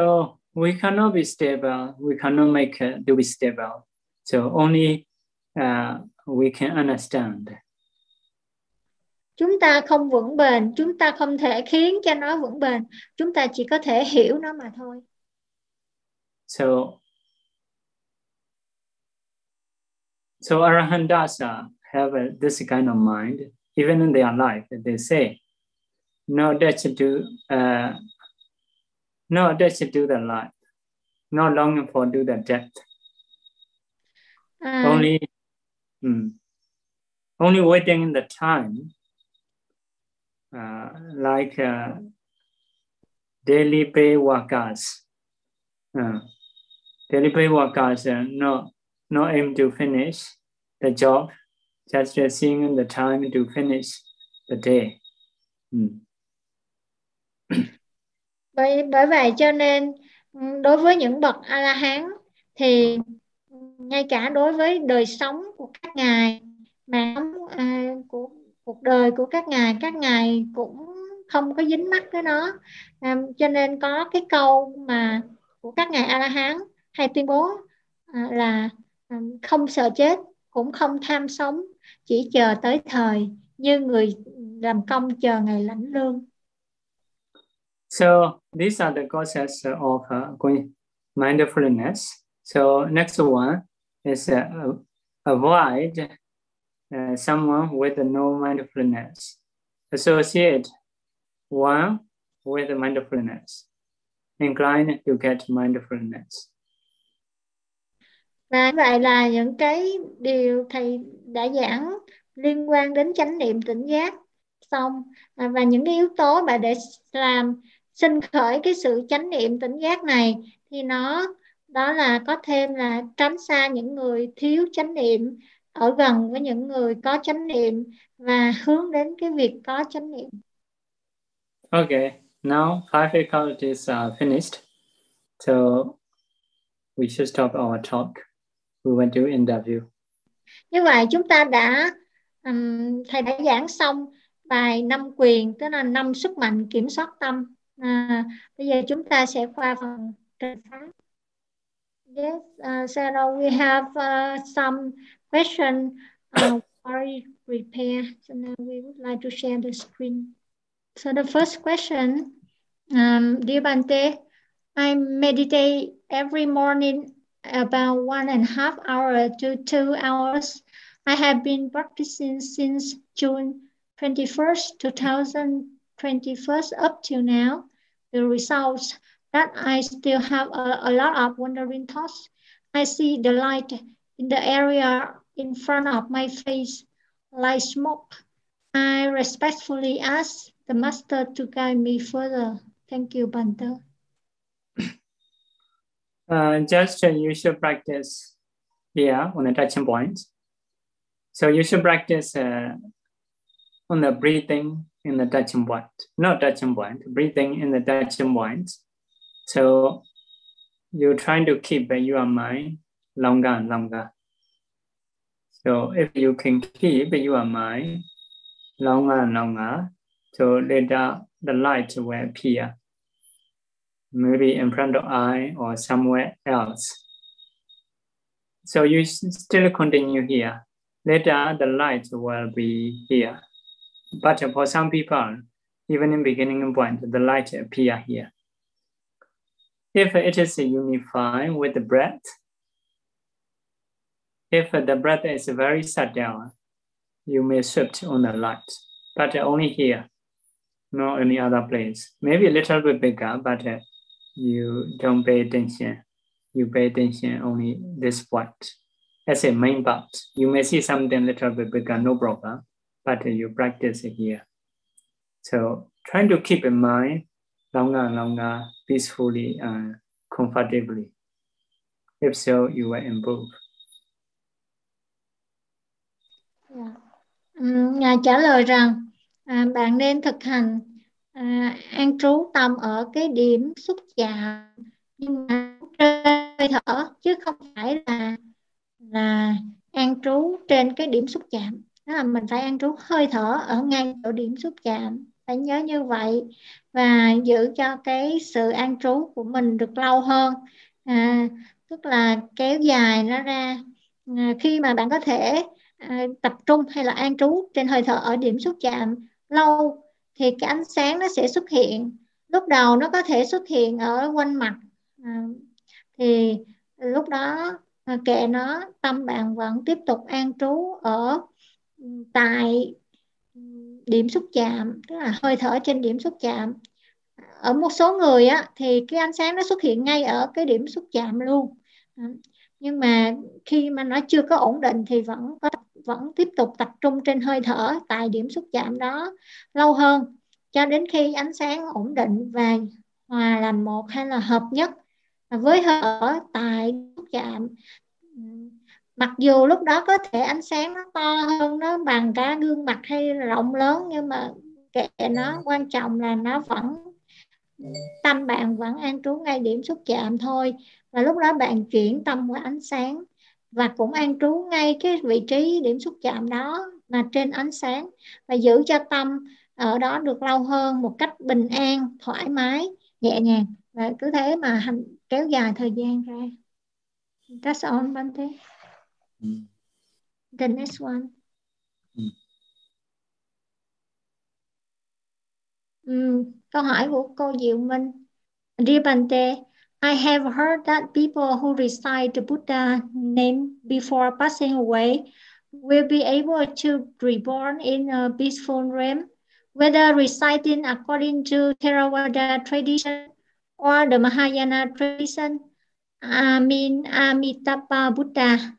we cannot be stable. We cannot make it to be stable. So only uh, we can understand. Chúng ta không vững bền, chúng ta không thể khiến cho nó vững bền, chúng ta chỉ có thể hiểu nó mà thôi. So, so Arahantasa have a, this kind of mind, even in their life. They say, no death to, uh, no death to the life, no longing for do the death. À, Only Mm. Only waiting in the time, uh, like uh, daily pay workers. Uh, daily pay workers are no, no aim to finish the job, just uh, seeing the time to finish the day. Mm. bởi bởi vậy cho nên ừ, đối với những bậc a la hán thì ngay cả đối với đời sống của các ngài mà à, của cuộc đời của các ngài các ngài cũng không có dính mắc với nó à, cho nên có cái câu mà của các ngài a la hán hay tuyên bố à, là à, không sợ chết cũng không tham sống chỉ chờ tới thời như người làm công chờ ngày lãnh lương So these are the causes of uh, mindfulness. So next one is uh, avoid uh, someone with no mindfulness. Associate one with mindfulness. Incline to get mindfulness. Và vậy là những cái điều thầy đã giảng liên quan đến chánh niệm tỉnh giác xong à, và những cái yếu tố mà để làm sinh khởi cái sự chánh niệm tỉnh giác này thì nó đó là có thêm là tránh xa những người thiếu chánh niệm ở gần với những người có chánh niệm và hướng đến cái việc có chánh niệm. Okay, now five faculties are finished. So we should stop our talk. We want to interview. Như vậy chúng ta đã um, thầy đã giảng xong bài năm quyền tức là năm sức mạnh kiểm soát tâm. À, bây giờ chúng ta sẽ qua phần trình pháp. Yes, uh, Sarah, we have uh, some question. Uh, you prepared? So now we would like to share the screen. So the first question, um, dear Bante, I meditate every morning about one and a half hour to two hours. I have been practicing since June 21st, 2021 up to now. The results that I still have a, a lot of wandering thoughts. I see the light in the area in front of my face, like smoke. I respectfully ask the master to guide me further. Thank you, Bante. Uh, just you should practice here on the touching point. So you should practice uh, on the breathing in the touching point, not touching point, breathing in the touching point. So you're trying to keep your mind longer and longer. So if you can keep your mind longer and longer, so later the light will appear, maybe in front of eye or somewhere else. So you still continue here. Later the light will be here. But for some people, even in beginning point, the light appear here. If it is unified with the breath, if the breath is very subtle, you may shift on the light, but only here, not any other place. Maybe a little bit bigger, but uh, you don't pay attention. You pay attention only this part. As a main part, you may see something a little bit bigger, no problem, but you practice it here. So trying to keep in mind longer and longer, peacefully and comfortably. If so, you will improve. Yeah. Dạ. Um, Ngài trả lời rằng à, bạn nên thực hành à, an trú tâm ở cái điểm xúc chạm nhưng mà hơi thở chứ không phải là là an trú trên cái điểm xúc chạm đó là mình phải an trú hơi thở ở ngay chỗ điểm xúc chạm phải nhớ như vậy và giữ cho cái sự an trú của mình được lâu hơn. À, tức là kéo dài nó ra. À, khi mà bạn có thể à, tập trung hay là an trú trên hơi thở ở điểm xúc chạm lâu thì cái ánh sáng nó sẽ xuất hiện. Lúc đầu nó có thể xuất hiện ở quanh mặt à, thì lúc đó à, kệ nó tâm bạn vẫn tiếp tục an trú ở ừ, tại điểm xúc chạm, tức là hơi thở trên điểm xúc chạm. Ở một số người á, thì cái ánh sáng nó xuất hiện ngay ở cái điểm xúc chạm luôn. Nhưng mà khi mà nó chưa có ổn định thì vẫn có, vẫn tiếp tục tập trung trên hơi thở tại điểm xúc chạm đó lâu hơn, cho đến khi ánh sáng ổn định và hòa làm một hay là hợp nhất với hơi thở tại xúc chạm mặc dù lúc đó có thể ánh sáng nó to hơn nó bằng cả gương mặt hay rộng lớn nhưng mà kệ nó quan trọng là nó vẫn tâm bạn vẫn an trú ngay điểm xúc chạm thôi. Và lúc đó bạn chuyển tâm qua ánh sáng và cũng an trú ngay cái vị trí điểm xúc chạm đó mà trên ánh sáng và giữ cho tâm ở đó được lâu hơn một cách bình an thoải mái nhẹ nhàng. Và cứ thế mà hành kéo dài thời gian ra. That's all Bante mm. the next one mm. Um, câu hỏi của cô Diệu Minh Dear Bante I have heard that people who recite the Buddha name before passing away will be able to reborn in a peaceful realm, whether reciting according to Theravada tradition or the Mahayana tradition. I mean Amitabha Buddha.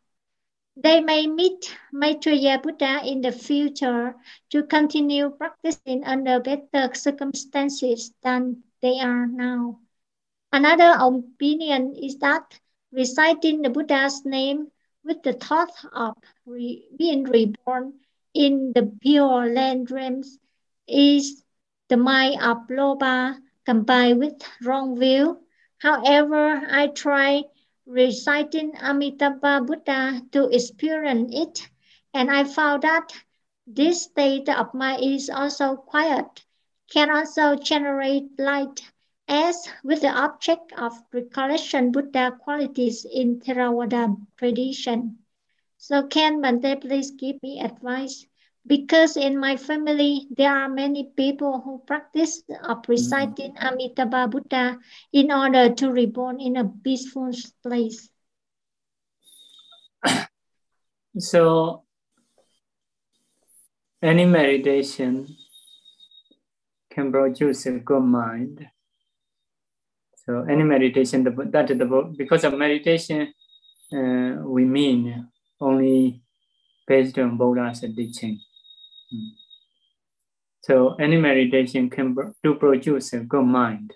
They may meet Maitreya Buddha in the future to continue practicing under better circumstances than they are now. Another opinion is that reciting the Buddha's name with the thought of re being reborn in the pure land realms is the mind of Loba combined with wrong view. However, I try reciting Amitabha Buddha to experience it, and I found that this state of mind is also quiet, can also generate light, as with the object of recollection Buddha qualities in Theravada tradition. So can Bante please give me advice? Because in my family, there are many people who practice of reciting mm-hmm. Amitabha Buddha in order to reborn in a peaceful place. So, any meditation can produce a good mind. So, any meditation that the because of meditation, uh, we mean only based on Buddha's teaching. So any meditation can do produce a good mind.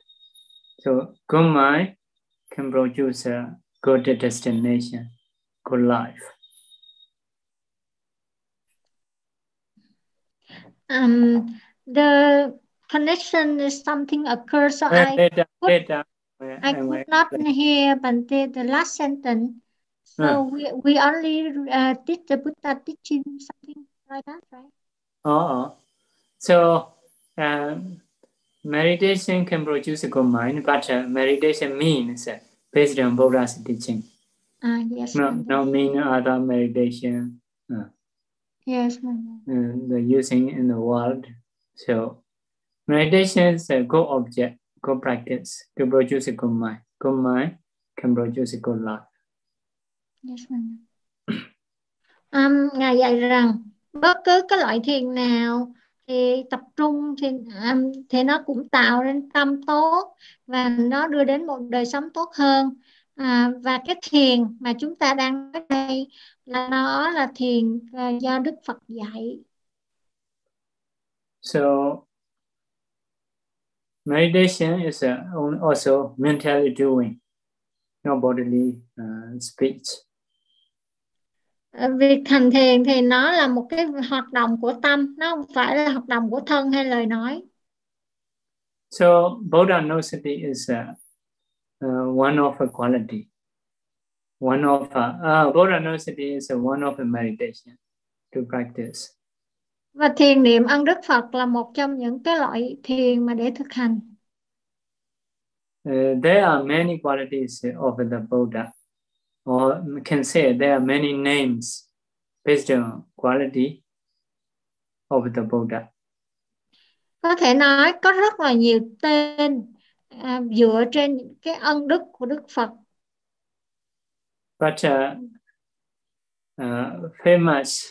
So good mind can produce a good destination, good life. Um, the connection is something occurs. So I, could, I could not hear Bante the last sentence. So uh. we, we only uh, did the Buddha teaching something like that, right? Oh, so um, meditation can produce a good mind, but uh, meditation means uh, based on Buddha's teaching. Ah, yes. No, no mean other meditation. Uh, yes. Uh, the using in the world. So meditation is a good object, good practice to produce a good mind. Good mind can produce a good life. Yes, ma'am. um, Ngài dạy rằng bất cứ cái loại thiền nào thì tập trung thì à, thì nó cũng tạo nên tâm tốt và nó đưa đến một đời sống tốt hơn à, và cái thiền mà chúng ta đang ở đây là nó là thiền à, do Đức Phật dạy. So meditation is uh, also mentally doing, not bodily uh, speech. Ờ, việc hành thiền thì nó là một cái hoạt động của tâm nó không phải là hoạt động của thân hay lời nói. So Buddha nosati is a, uh, one of a quality. One of a, uh, Buddha nosati is a one of a meditation to practice. Và thiền niệm ân đức Phật là một trong những cái loại thiền mà để thực hành. Uh, there are many qualities of the Buddha or can say there are many names based on quality of the Buddha. Có thể nói có rất là nhiều tên à, dựa trên cái ân đức của Đức Phật. But uh, uh, famous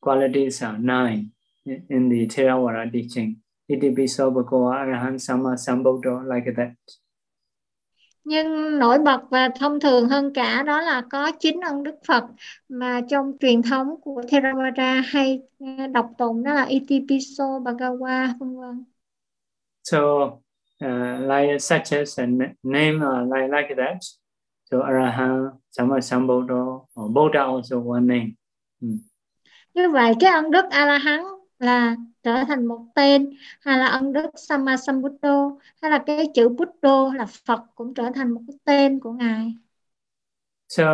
qualities are nine in the Theravada teaching. Itipiso Bhagava Arahant Sama Sambuddha like that nhưng nổi bật và thông thường hơn cả đó là có chín ân đức Phật mà trong truyền thống của Theravada hay ờ, đọc tụng đó là Itipiso Bhagawa vân vân. So uh, like such as a name uh, like like that. So Arahant, Sammasambuddha, or Buddha also one name. Mm. Như vậy cái ân đức A La Hán là trở thành một tên hay là ân đức Sammasambuddha hay là cái chữ Buddha là Phật cũng trở thành một cái tên của ngài. So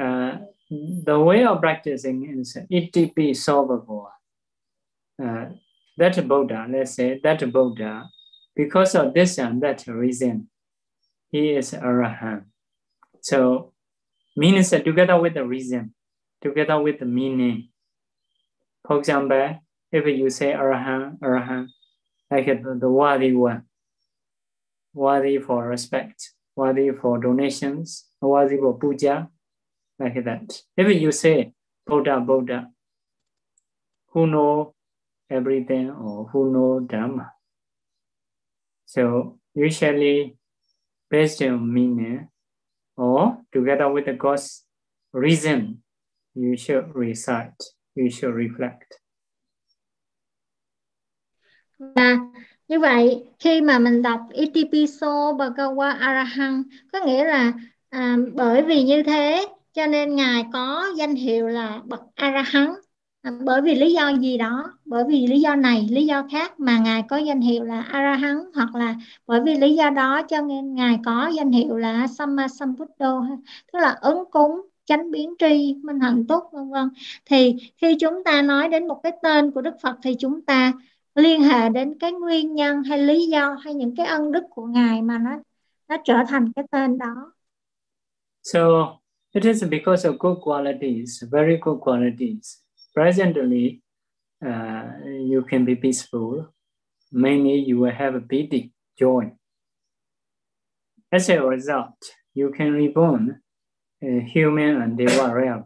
uh, the way of practicing is ETP solvable. Uh, that Buddha, let's say that Buddha, because of this and that reason, he is Arahant. So means is together with the reason, together with the meaning. For example, if you say arahant, arahant, like the, the worthy one, worthy for respect, worthy for donations, worthy for puja, like that. If you say Buddha, Buddha, who know everything or who know Dharma. So usually based on meaning or together with the God's reason, you should recite, you should reflect. Và như vậy khi mà mình đọc Itipiso Bhagawa Arahant có nghĩa là à, bởi vì như thế cho nên ngài có danh hiệu là bậc arahant. À, bởi vì lý do gì đó? Bởi vì lý do này lý do khác mà ngài có danh hiệu là arahant hoặc là bởi vì lý do đó cho nên ngài có danh hiệu là samma sambuddho tức là ứng cúng chánh biến tri minh hạnh túc vân vân. Thì khi chúng ta nói đến một cái tên của đức phật thì chúng ta liên hệ đến cái nguyên nhân hay lý do hay những cái ân đức của ngài mà nó nó trở thành cái tên đó. So it is because of good qualities very good qualities. Presently uh, you can be peaceful. Mainly you will have a big joy. As a result you can reborn human and deva realm.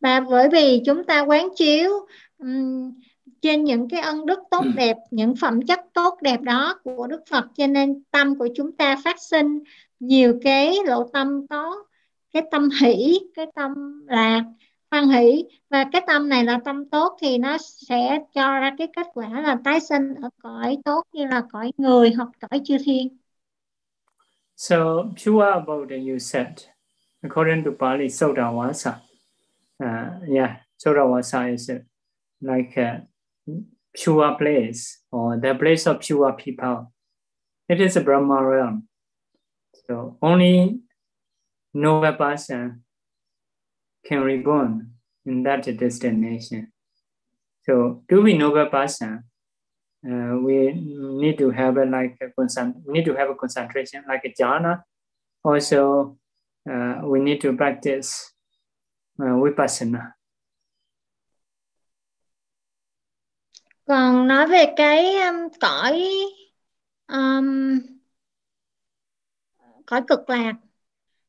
Và bởi vì chúng ta quán chiếu um, trên những cái ân đức tốt đẹp, những phẩm chất tốt đẹp đó của Đức Phật cho nên tâm của chúng ta phát sinh nhiều cái lộ tâm có cái tâm hỷ, cái tâm lạc, hoan hỷ và cái tâm này là tâm tốt thì nó sẽ cho ra cái kết quả là tái sinh ở cõi tốt như là cõi người hoặc cõi chư thiên. So pure about you said, according to Pali, Sodawasa. Uh, yeah, Sodawasa is like a pure place or the place of pure people. It is a Brahma realm. So only noble person can reborn in that destination. So to be noble person, uh, we need to have a like a concent- we need to have a concentration like a jhana. Also, uh, we need to practice uh, vipassana. Còn nói về cái um, cõi um, cõi cực lạc.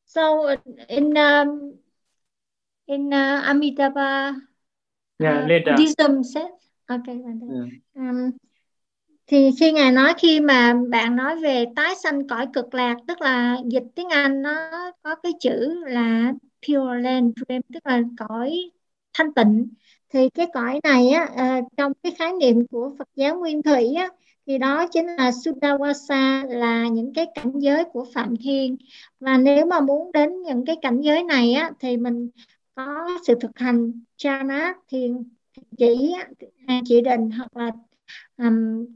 So in um, in uh, Amitabha yeah, uh, later. Buddhism says okay. Yeah. Um, thì khi ngài nói khi mà bạn nói về tái sanh cõi cực lạc tức là dịch tiếng Anh nó có cái chữ là pure land dream tức là cõi thanh tịnh thì cái cõi này á à, trong cái khái niệm của Phật giáo Nguyên Thủy á thì đó chính là Sudawasa là những cái cảnh giới của Phạm Thiên và nếu mà muốn đến những cái cảnh giới này á thì mình có sự thực hành chana thiền chỉ chỉ định hoặc là um,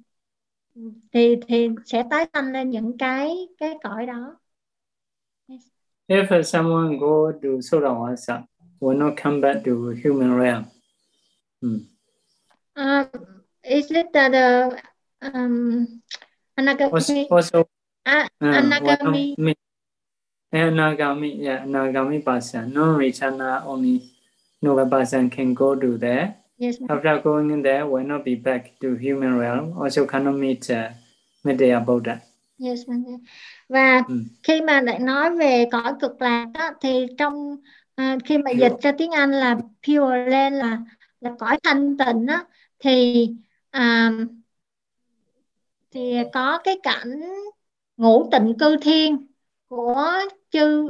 thì thì sẽ tái sanh lên những cái cái cõi đó. Yes. If someone go to Sudawasa, will not come back to human realm. Hmm. Uh, is it that the um, anagami? Also, also uh, anagami. Uh, anagami, yeah, anagami person. No returner, only no person can go to there. Yes, After going in there, will not be back to human realm. Also cannot meet uh, Medaya Buddha. Yes, và ừ. khi mà lại nói về cõi cực lạc đó, thì trong uh, khi mà dịch ra tiếng Anh là pure land là là cõi thanh tịnh đó, thì à, thì có cái cảnh ngũ tịnh cư thiên của chư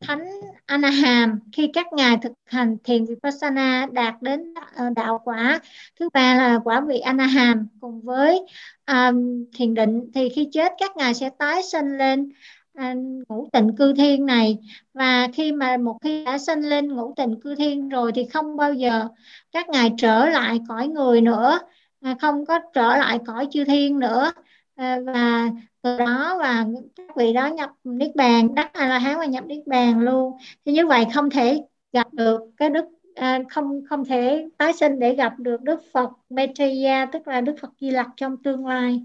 thánh Anaham khi các ngài thực hành thiền vipassana đạt đến ờ, đạo quả. Thứ ba là quả vị Anaham cùng với um, thiền định. Thì khi chết các ngài sẽ tái sinh lên uh, ngũ tịnh cư thiên này. Và khi mà một khi đã sinh lên ngũ tịnh cư thiên rồi thì không bao giờ các ngài trở lại cõi người nữa à, không có trở lại cõi chư thiên nữa. À, và từ đó và các vị đó nhập niết bàn đắc a la hán và nhập niết bàn luôn. Thì như vậy không thể gặp được cái đức à, không không thể tái sinh để gặp được đức phật Maitreya tức là đức phật di lặc trong tương lai.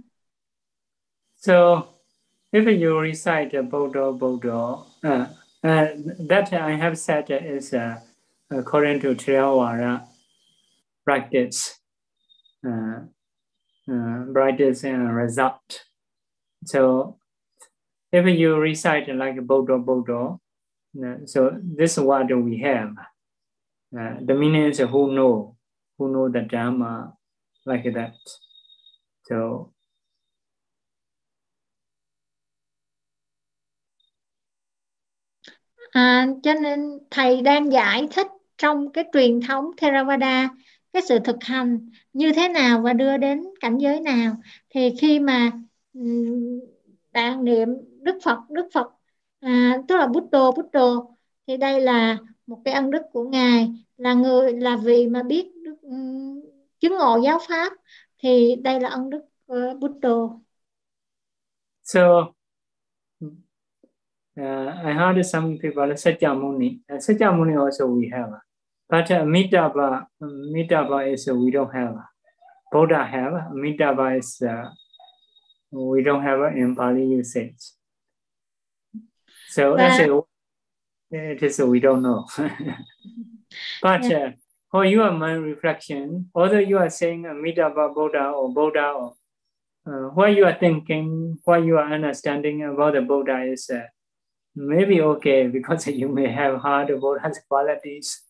So if you recite a Bodho Bodho uh, uh, that I have said is uh, according to Theravada practice uh, uh, practice and result So if you recite like Bodho Bodho, uh, so this is what we have. Uh, the meaning is who know, who know the Dharma, like that. So À, cho nên thầy đang giải thích trong cái truyền thống Theravada cái sự thực hành như thế nào và đưa đến cảnh giới nào thì khi mà bạn niệm Đức Phật Đức Phật à, tức là Buddha Buddha thì đây là một cái ân đức của ngài là người là vì mà biết đức, chứng ngộ giáo pháp thì đây là ân đức uh, Buddha. So uh, I heard some people Sakyamuni. Uh, Sakyamuni also we have, but uh, Amitabha, Amitabha is uh, we don't have. Buddha have. Amitabha is uh, we don't have in Pali usage. So as a, it is we don't know. but uh, for your mind reflection, although you are saying Amitabha Buddha or Buddha or uh, what you are thinking, what you are understanding about the Buddha is uh, maybe okay because you may have heard Buddha's qualities.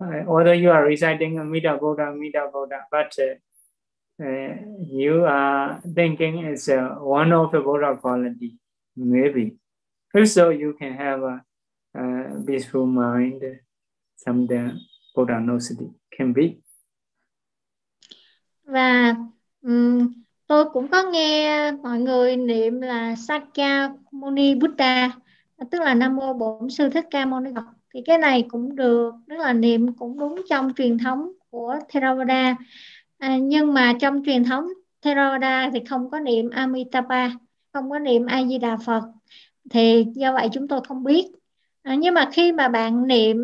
Uh, although you are reciting Amida Buddha, Amida Buddha, but uh, uh, you are thinking it's uh, one of the Buddha quality, maybe. If so, you can have a, a peaceful mind, some Buddha nosity can be. và um, tôi cũng có nghe mọi người niệm là Sakya Muni Buddha tức là Nam mô Bổn sư Thích Ca Mâu Ni Phật. Thì cái này cũng được tức là niệm cũng đúng trong truyền thống của Theravada. À, nhưng mà trong truyền thống Theravada thì không có niệm Amitabha không có niệm A Di Đà Phật. Thì do vậy chúng tôi không biết. À, nhưng mà khi mà bạn niệm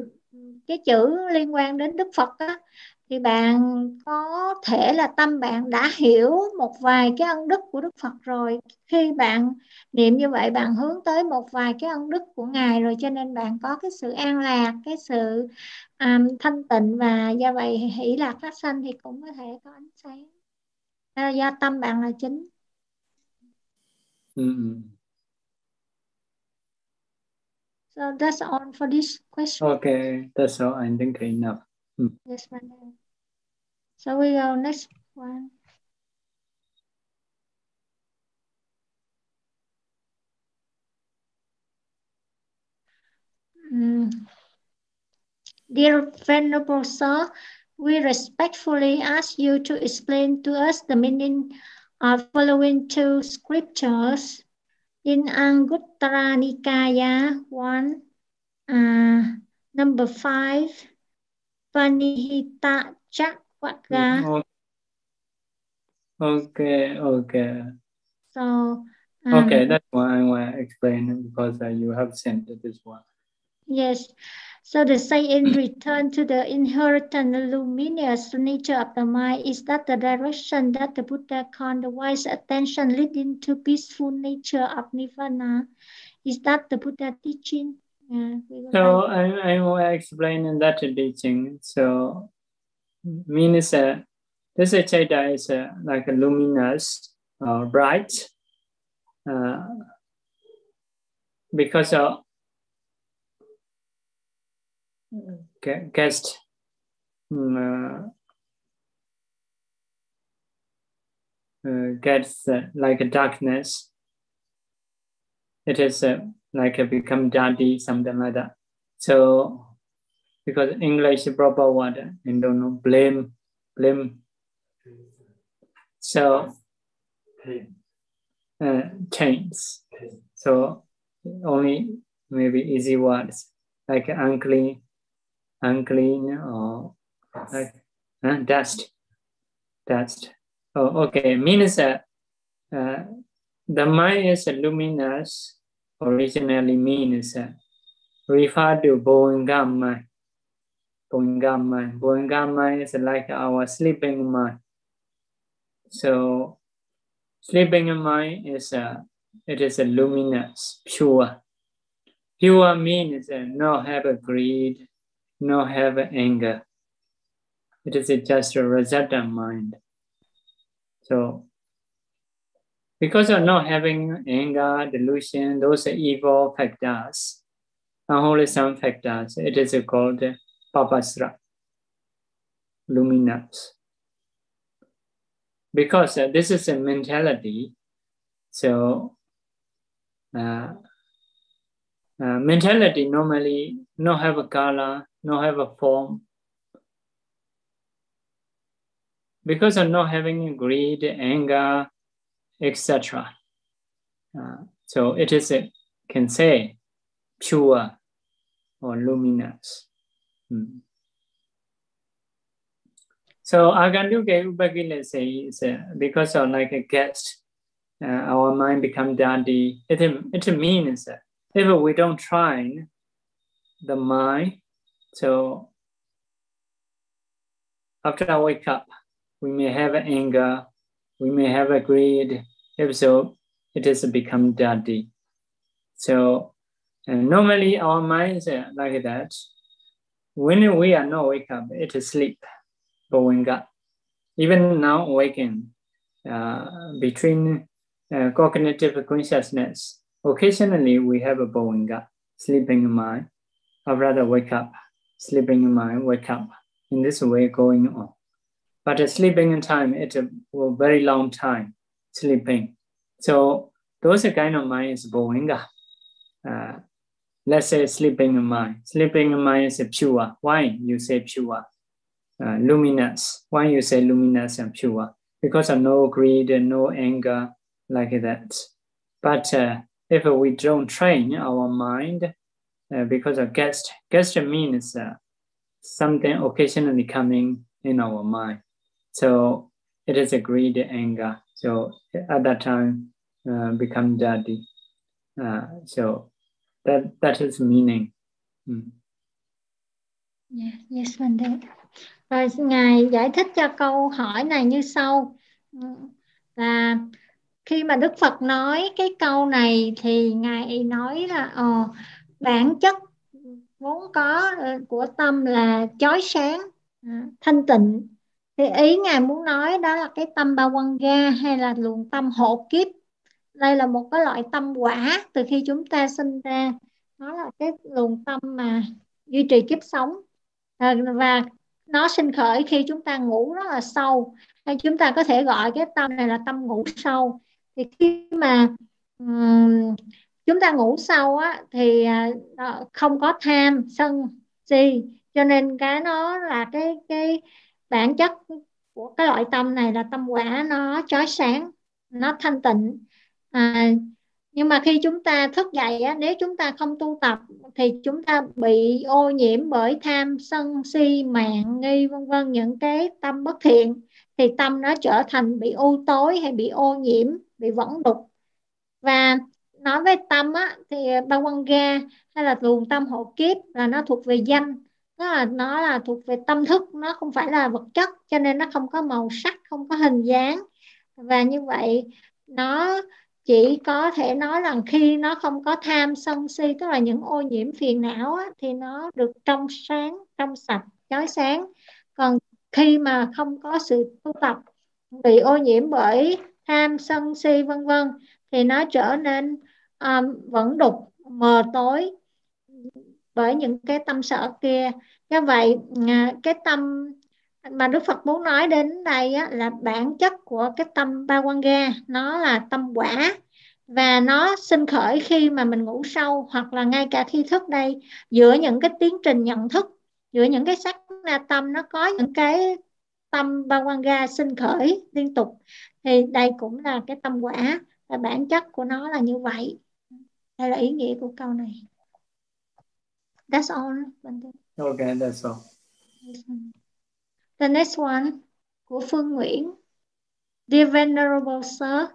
cái chữ liên quan đến Đức Phật á, thì bạn có thể là tâm bạn đã hiểu một vài cái ân đức của Đức Phật rồi khi bạn niệm như vậy bạn hướng tới một vài cái ân đức của ngài rồi cho nên bạn có cái sự an lạc cái sự um, thanh tịnh và do vậy hỷ lạc phát sanh thì cũng có thể có ánh sáng là do tâm bạn là chính Mm. so that's all for this question Okay, that's all. I think enough. yes madam so we go next one Mm. Dear Venerable Sir, we respectfully ask you to explain to us the meaning of following two scriptures in Anguttara Nikaya 1, uh, number 5, Panihita Chakvaka. Mm, Okay, okay, So, um, okay. That's why I want to explain because uh, you have sent this one. Yes. So the saying return to the inherent luminous nature of the mind is that the direction that the Buddha called the wise attention leading to peaceful nature of nirvana. Is that the Buddha teaching? Yeah, So like- I, I will explain in that teaching. So means uh, this chaita is uh, like a luminous, uh, bright, uh, because of ca- cast um, uh, uh, gets uh, like a darkness. It is uh, like a become dirty, something like that. So because English proper word, I don't know, blame, blame. So uh, chains. So only maybe easy words like unclean, unclean or like uh, dust, dust. Oh, okay. Means that uh, the mind is luminous. Originally means uh, refer to Boinga mind. Boinga mind. Boinga mind is like our sleeping mind. So sleeping mind is a, it is a luminous, pure. Pure means uh, no have a greed, no have anger. It is just a resultant mind. So because of not having anger, delusion, those are evil factors, unwholesome factors, it is called papasra, luminous. Because uh, this is a mentality, so uh, uh, mentality normally no have a color, no have a form. Because of not having greed, anger, etc. Uh, so it is a, can say pure or luminous. Mm. So Aganduke Upakila is uh, because of like a guest, uh, our mind become dirty. It, it means that if we don't train the mind, so after I wake up, we may have anger, we may have a greed. If so, it has become dirty. So normally our minds are like that. When we are not wake up, it is sleep going up. Even now waking, uh, between uh, cognitive consciousness, occasionally we have a bowing up, sleeping mind, or rather wake up, sleeping mind, wake up. In this way going on. But uh, sleeping in time, it a very long time sleeping. So those kind of mind is bowing up. Let's say sleeping mind. Sleeping mind is pure. Why you say pure? Uh, luminous. Why you say luminous and pure? Because of no greed and no anger like that. But uh, if we don't train our mind, uh, because of guest, guest means uh, something occasionally coming in our mind. So it is a greed anger. So at that time, uh, become dirty. Uh, so that that is meaning. Mm. Yeah, yes, Monday. Rồi ngài giải thích cho câu hỏi này như sau hmm. là khi mà Đức Phật nói cái câu này thì ngài nói là ờ, bản chất vốn có ờ, của tâm là chói sáng à, thanh tịnh thì ý ngài muốn nói đó là cái tâm ba quan ga hay là luồng tâm hộ kiếp đây là một cái loại tâm quả từ khi chúng ta sinh ra. Nó là cái luồng tâm mà duy trì kiếp sống. À, và nó sinh khởi khi chúng ta ngủ rất là sâu. Hay chúng ta có thể gọi cái tâm này là tâm ngủ sâu. Thì khi mà um, chúng ta ngủ sâu á thì uh, không có tham sân si. Cho nên cái nó là cái cái bản chất của cái loại tâm này là tâm quả. Nó chói sáng nó thanh tịnh à, nhưng mà khi chúng ta thức dậy á, nếu chúng ta không tu tập thì chúng ta bị ô nhiễm bởi tham sân si mạng nghi vân vân những cái tâm bất thiện thì tâm nó trở thành bị u tối hay bị ô nhiễm bị vẫn đục. Và nói về tâm á thì ba quan ga hay là luồng tâm hộ kiếp là nó thuộc về danh nó là nó là thuộc về tâm thức nó không phải là vật chất cho nên nó không có màu sắc không có hình dáng. Và như vậy nó chỉ có thể nói rằng khi nó không có tham sân si tức là những ô nhiễm phiền não á, thì nó được trong sáng trong sạch chói sáng. Còn khi mà không có sự tu tập bị ô nhiễm bởi tham sân si vân vân thì nó trở nên um, vẫn đục mờ tối bởi những cái tâm sở kia. Do vậy à, cái tâm mà Đức Phật muốn nói đến đây á, là bản chất của cái tâm ba quan ga. Nó là tâm quả. Và nó sinh khởi khi mà mình ngủ sâu hoặc là ngay cả khi thức đây. Giữa những cái tiến trình nhận thức giữa những cái sắc na tâm nó có những cái tâm ba quan ga sinh khởi liên tục. Thì đây cũng là cái tâm quả. Và bản chất của nó là như vậy. Đây là ý nghĩa của câu này. That's all. Okay that's all The next one của Phương Nguyễn. Dear Venerable Sir,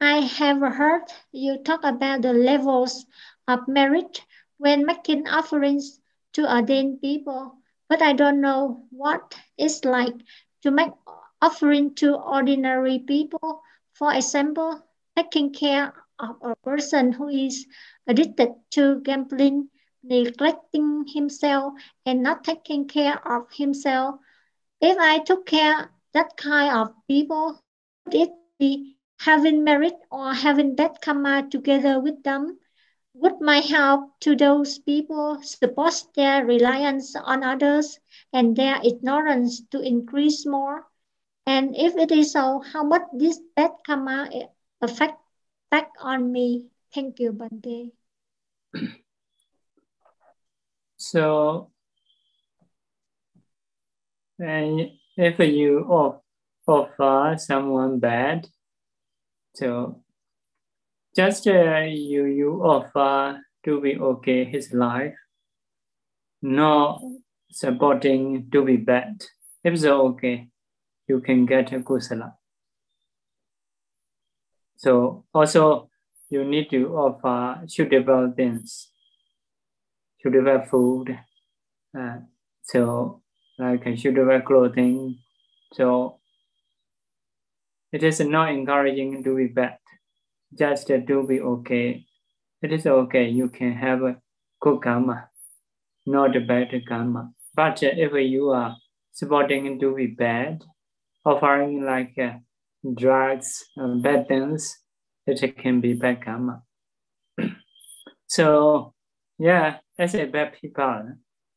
I have heard you talk about the levels of merit when making offerings to ordained people, but I don't know what it's like to make offering to ordinary people. For example, taking care of a person who is addicted to gambling, neglecting himself, and not taking care of himself if I took care that kind of people, would it be having merit or having bad karma together with them? Would my help to those people support their reliance on others and their ignorance to increase more? And if it is so, how much this bad karma affect back on me? Thank you, Bante. So and if you offer someone bad, so just uh, you you offer to be okay his life, not supporting to be bad. If so, okay, you can get a kusala. So also you need to offer suitable things, suitable food, uh, so like should wear clothing. So it is not encouraging to be bad, just to be okay. It is okay, you can have a good karma, not a bad karma. But if you are supporting to be bad, offering like uh, drugs, um, bad things, it can be bad karma. so, yeah, as a bad people,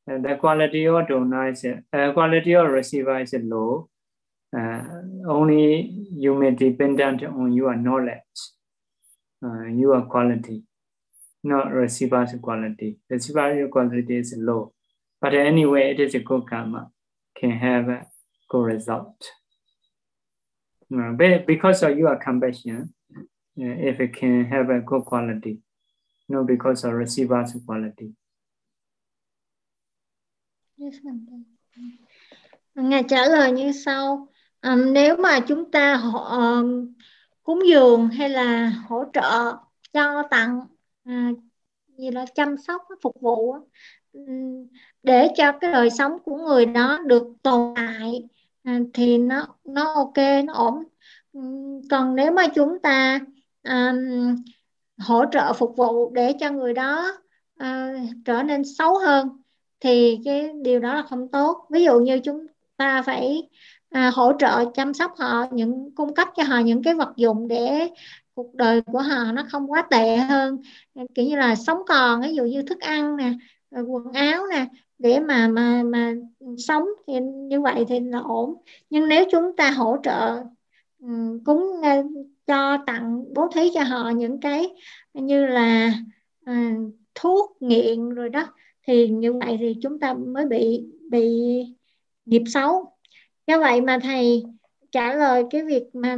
and the quality of donor is, uh, quality of receiver is low. Uh, only you may dependent on your knowledge, uh, your quality, not receiver's quality. Receiver's quality is low, but anyway, it is a good karma, can have a good result. Uh, because of your compassion, uh, if it can have a good quality, not because of receiver's quality. Ngài trả lời như sau. À, nếu mà chúng ta họ uh, cúng dường hay là hỗ trợ cho tặng à, gì là chăm sóc phục vụ để cho cái đời sống của người đó được tồn tại à, thì nó nó ok nó ổn còn nếu mà chúng ta à, hỗ trợ phục vụ để cho người đó à, trở nên xấu hơn thì cái điều đó là không tốt. Ví dụ như chúng ta phải à, hỗ trợ chăm sóc họ những cung cấp cho họ những cái vật dụng để cuộc đời của họ nó không quá tệ hơn. Kiểu như là sống còn ví dụ như thức ăn nè quần áo nè để mà mà mà sống thì như vậy thì là ổn. Nhưng nếu chúng ta hỗ trợ um, cúng uh, cho tặng bố thí cho họ những cái như là uh, thuốc nghiện rồi đó thì như vậy thì chúng ta mới bị bị nghiệp xấu. Do vậy mà thầy trả lời cái việc mà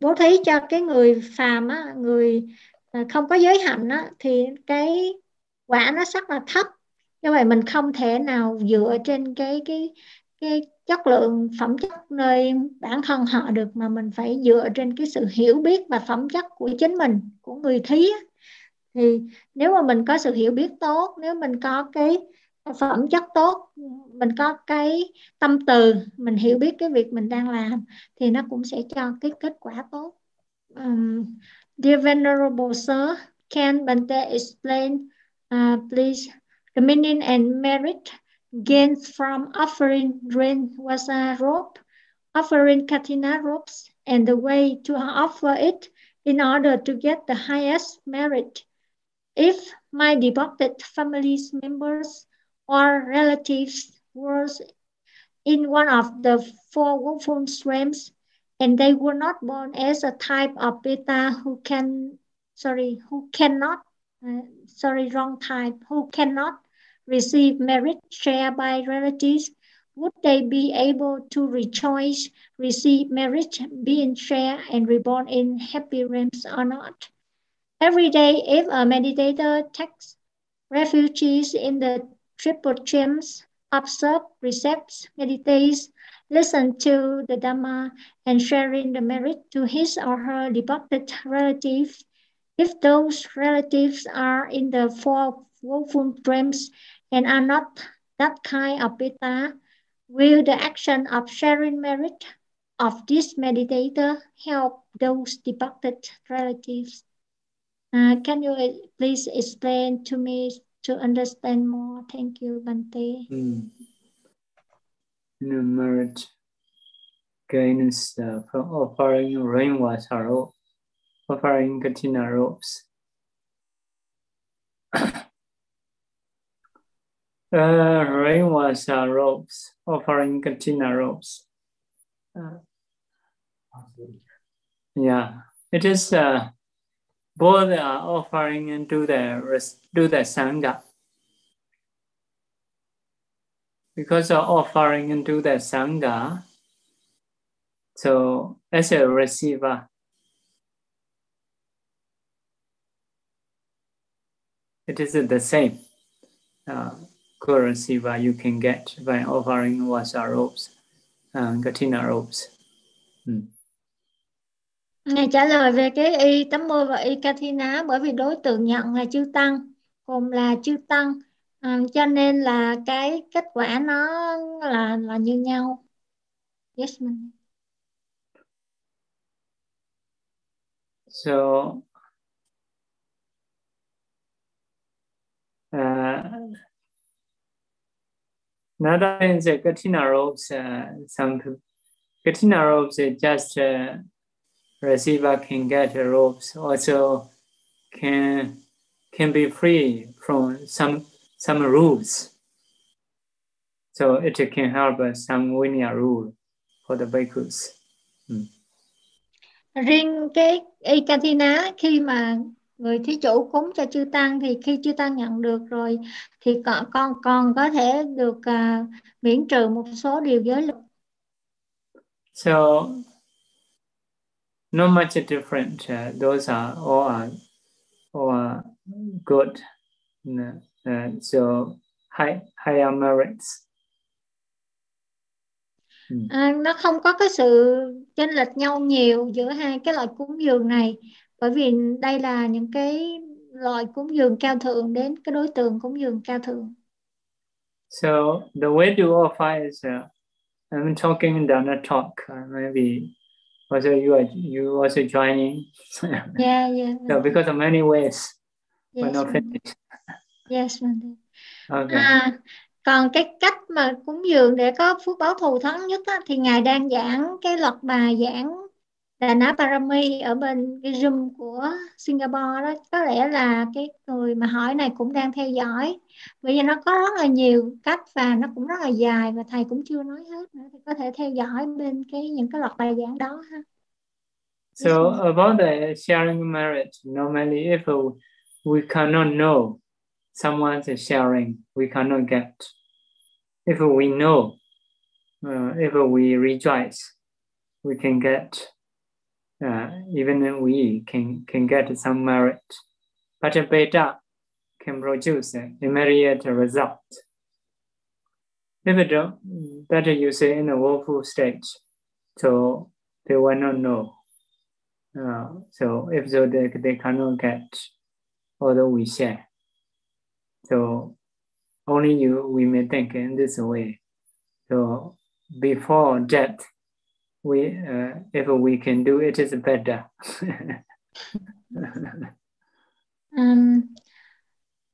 bố thí cho cái người phàm á, người à, không có giới hạnh á, thì cái quả nó rất là thấp. Do vậy mình không thể nào dựa trên cái cái cái chất lượng phẩm chất nơi bản thân họ được, mà mình phải dựa trên cái sự hiểu biết và phẩm chất của chính mình, của người thí thì nếu mà mình có sự hiểu biết tốt nếu mình có cái phẩm chất tốt mình có cái tâm từ mình hiểu biết cái việc mình đang làm thì nó cũng sẽ cho cái kết quả tốt um, Dear Venerable Sir, can Bante explain uh, please the meaning and merit gained from offering rain was a rope, offering katina ropes, and the way to offer it in order to get the highest merit? If my devoted family's members or relatives was in one of the four woeful streams, and they were not born as a type of beta who can, sorry, who cannot, uh, sorry, wrong type, who cannot receive merit shared by relatives, would they be able to rejoice, receive merit, being shared, and reborn in happy realms or not? Every day, if a meditator takes refugees in the triple gems, observe, recepts, meditates, listen to the Dhamma, and sharing the merit to his or her devoted relatives. If those relatives are in the four woeful dreams and are not that kind of beta, will the action of sharing merit of this meditator help those devoted relatives? Uh, can you please explain to me to understand more. Thank you, Bante. Mm. The merit gains uh, from offering rainwater rope, offering katina ropes. uh, rainwater ropes, offering katina ropes. Uh, yeah, it is uh, both are offering into the to the sangha. Because of offering into the sangha, so as a receiver, it is the same uh, currency that you can get by offering wasa robes, uh, katina robes. Mm. Ngài trả lời về cái y tấm mô và y kathina bởi vì đối tượng nhận là chư tăng, cùng là chư tăng, à, cho nên là cái kết quả nó là là như nhau. Yes, ma'am. So à, uh, not only the Katina robes, à, uh, some Katina robes are just uh, receiver can get robes, also can can be free from some some rules. So it can help some linear rule for the bhikkhus. Mm. riêng cái Ekathina khi mà người thí chủ cúng cho chư tăng thì khi chư tăng nhận được rồi thì con con còn có thể được uh, miễn trừ một số điều giới luật. So not much different. Uh, those are all are, all are good. Uh, so high higher merits. Ừ. À, nó không có cái sự chênh lệch nhau nhiều giữa hai cái loại cúng dường này bởi vì đây là những cái loại cúng dường cao thượng đến cái đối tượng cúng dường cao thượng. So the way to offer is uh, I'm talking down a talk uh, maybe also you are you also joining. yeah, yeah. So because of many ways, yes, we're not finished. Yes, Okay. À, còn cái cách mà cúng dường để có phước báo thù thắng nhất á, thì ngài đang giảng cái loạt bài giảng Đà Nẵng Parami ở bên cái Zoom của Singapore đó có lẽ là cái người mà hỏi này cũng đang theo dõi bởi vì nó có rất là nhiều cách và nó cũng rất là dài và thầy cũng chưa nói hết nữa thì có thể theo dõi bên cái những cái loạt bài giảng đó ha. So about the sharing merit, normally if we cannot know someone's sharing, we cannot get. If we know, uh, if we rejoice, we can get, uh, even we can, can get some merit. But beta can produce immediate result. If it that you say in a woeful state, so they will not know. Uh, so if so, they, they cannot get, although we share. So only you we may think in this way. So before death, we uh, if we can do it is better. um,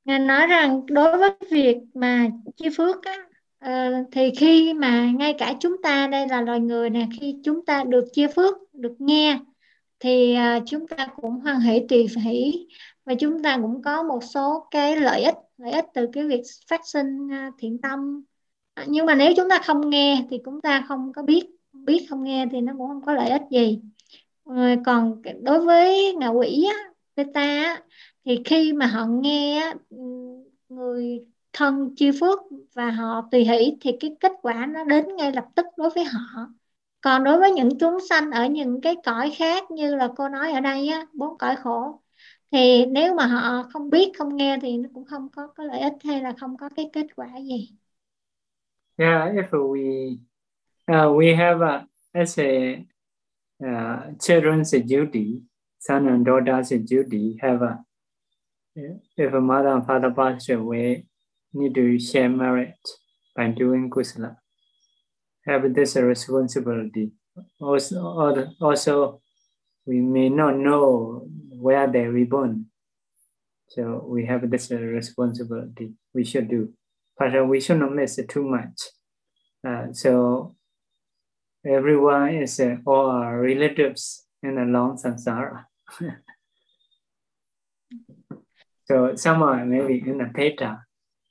Ngài nói rằng đối với việc mà chi phước á, uh, thì khi mà ngay cả chúng ta đây là loài người nè khi chúng ta được chia phước được nghe thì uh, chúng ta cũng hoan hỷ tùy hỷ và chúng ta cũng có một số cái lợi ích lợi ích từ cái việc phát sinh uh, thiện tâm à, nhưng mà nếu chúng ta không nghe thì chúng ta không có biết biết không nghe thì nó cũng không có lợi ích gì. Ờ, còn đối với ngạ quỷ á, beta á, thì khi mà họ nghe á, người thân chi phước và họ tùy hỷ thì cái kết quả nó đến ngay lập tức đối với họ. Còn đối với những chúng sanh ở những cái cõi khác như là cô nói ở đây á bốn cõi khổ thì nếu mà họ không biết không nghe thì nó cũng không có có lợi ích hay là không có cái kết quả gì. Yeah if we uh, we have a as a uh, children's duty son and daughter's duty have a if a mother and father pass away need to share merit by doing kusala have this responsibility. Also, also, we may not know where they reborn. So we have this responsibility we should do. But we should not miss too much. Uh, so everyone is uh, all our relatives in the long samsara. so some are maybe in the theta,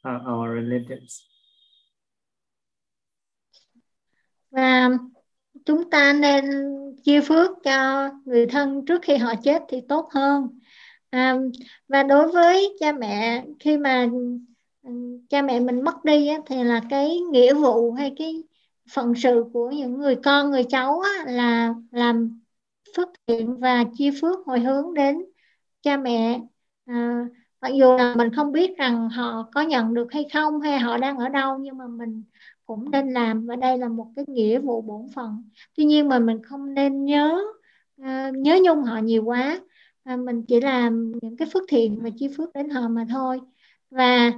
are our relatives. và chúng ta nên chia phước cho người thân trước khi họ chết thì tốt hơn à, và đối với cha mẹ khi mà ừ, cha mẹ mình mất đi á, thì là cái nghĩa vụ hay cái phận sự của những người con người cháu á, là làm phước thiện và chia phước hồi hướng đến cha mẹ. À, mặc dù là mình không biết rằng họ có nhận được hay không hay họ đang ở đâu nhưng mà mình cũng nên làm và đây là một cái nghĩa vụ bổn phận. Tuy nhiên mà mình không nên nhớ uh, nhớ nhung họ nhiều quá à, mình chỉ làm những cái phước thiện và chi phước đến họ mà thôi. Và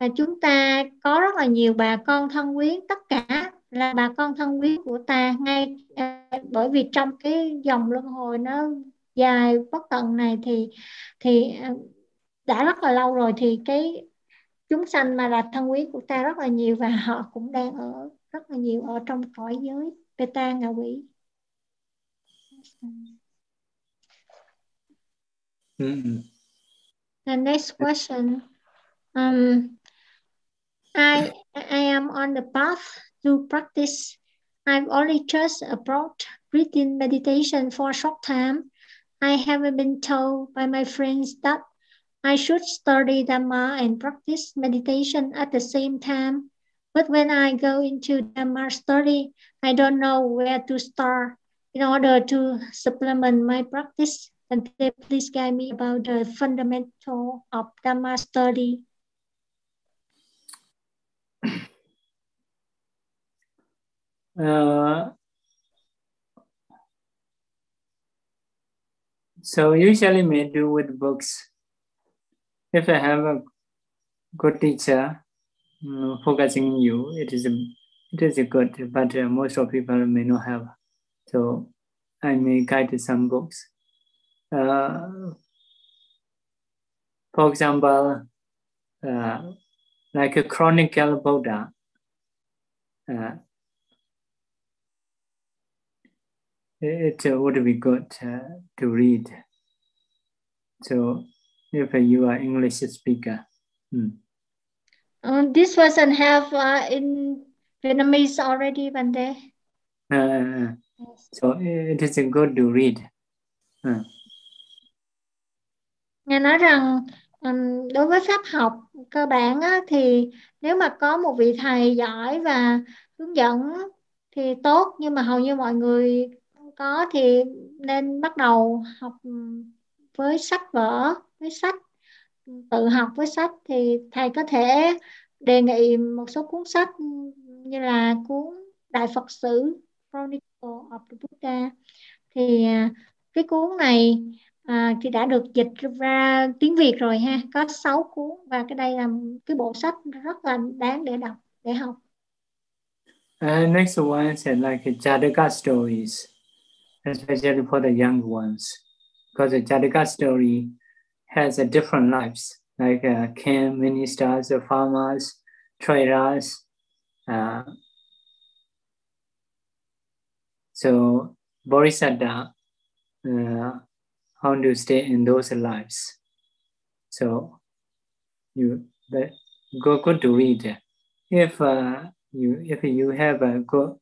và chúng ta có rất là nhiều bà con thân quyến tất cả là bà con thân quyến của ta ngay uh, bởi vì trong cái dòng luân hồi nó dài bất tận này thì thì đã rất là lâu rồi thì cái chúng sanh mà là thân quyến của ta rất là nhiều và họ cũng đang ở rất là nhiều ở trong cõi giới beta ngạ quỷ mm The next question. Um, I I am on the path to practice. I've only just approached breathing meditation for a short time. I haven't been told by my friends that I should study Dhamma and practice meditation at the same time. But when I go into Dhamma study, I don't know where to start in order to supplement my practice. And please guide me about the fundamental of Dhamma study. Uh, so usually we do with books if I have a good teacher um, focusing you, it is a, it is a good, but uh, most of people may not have. So I may guide some books. Uh, for example, uh, like a Chronicle Buddha, uh, it, it would be good uh, to read. So if you are English speaker. Hmm. Uh, this person have uh, in Vietnamese already one day. Uh, so it is good to read. Uh. Nghe nói rằng um, đối với pháp học cơ bản á, thì nếu mà có một vị thầy giỏi và hướng dẫn thì tốt nhưng mà hầu như mọi người có thì nên bắt đầu học với sách vở với sách tự học với sách. Thì thầy có thể đề nghị một số cuốn sách như là cuốn Đại Phật sử Chronicle of the Buddha. Thì à, cái cuốn này à, thì đã được dịch ra tiếng Việt rồi ha. Có 6 cuốn và cái đây là cái bộ sách rất là đáng để đọc để học. Uh, next one is like Jataka stories, especially for the young ones, because the Jataka story has a different lives, like uh, king, ministers, farmers, traders. Uh, so Bodhisattva, uh, how to stay in those lives. So you that go good to read. If uh, you if you have a good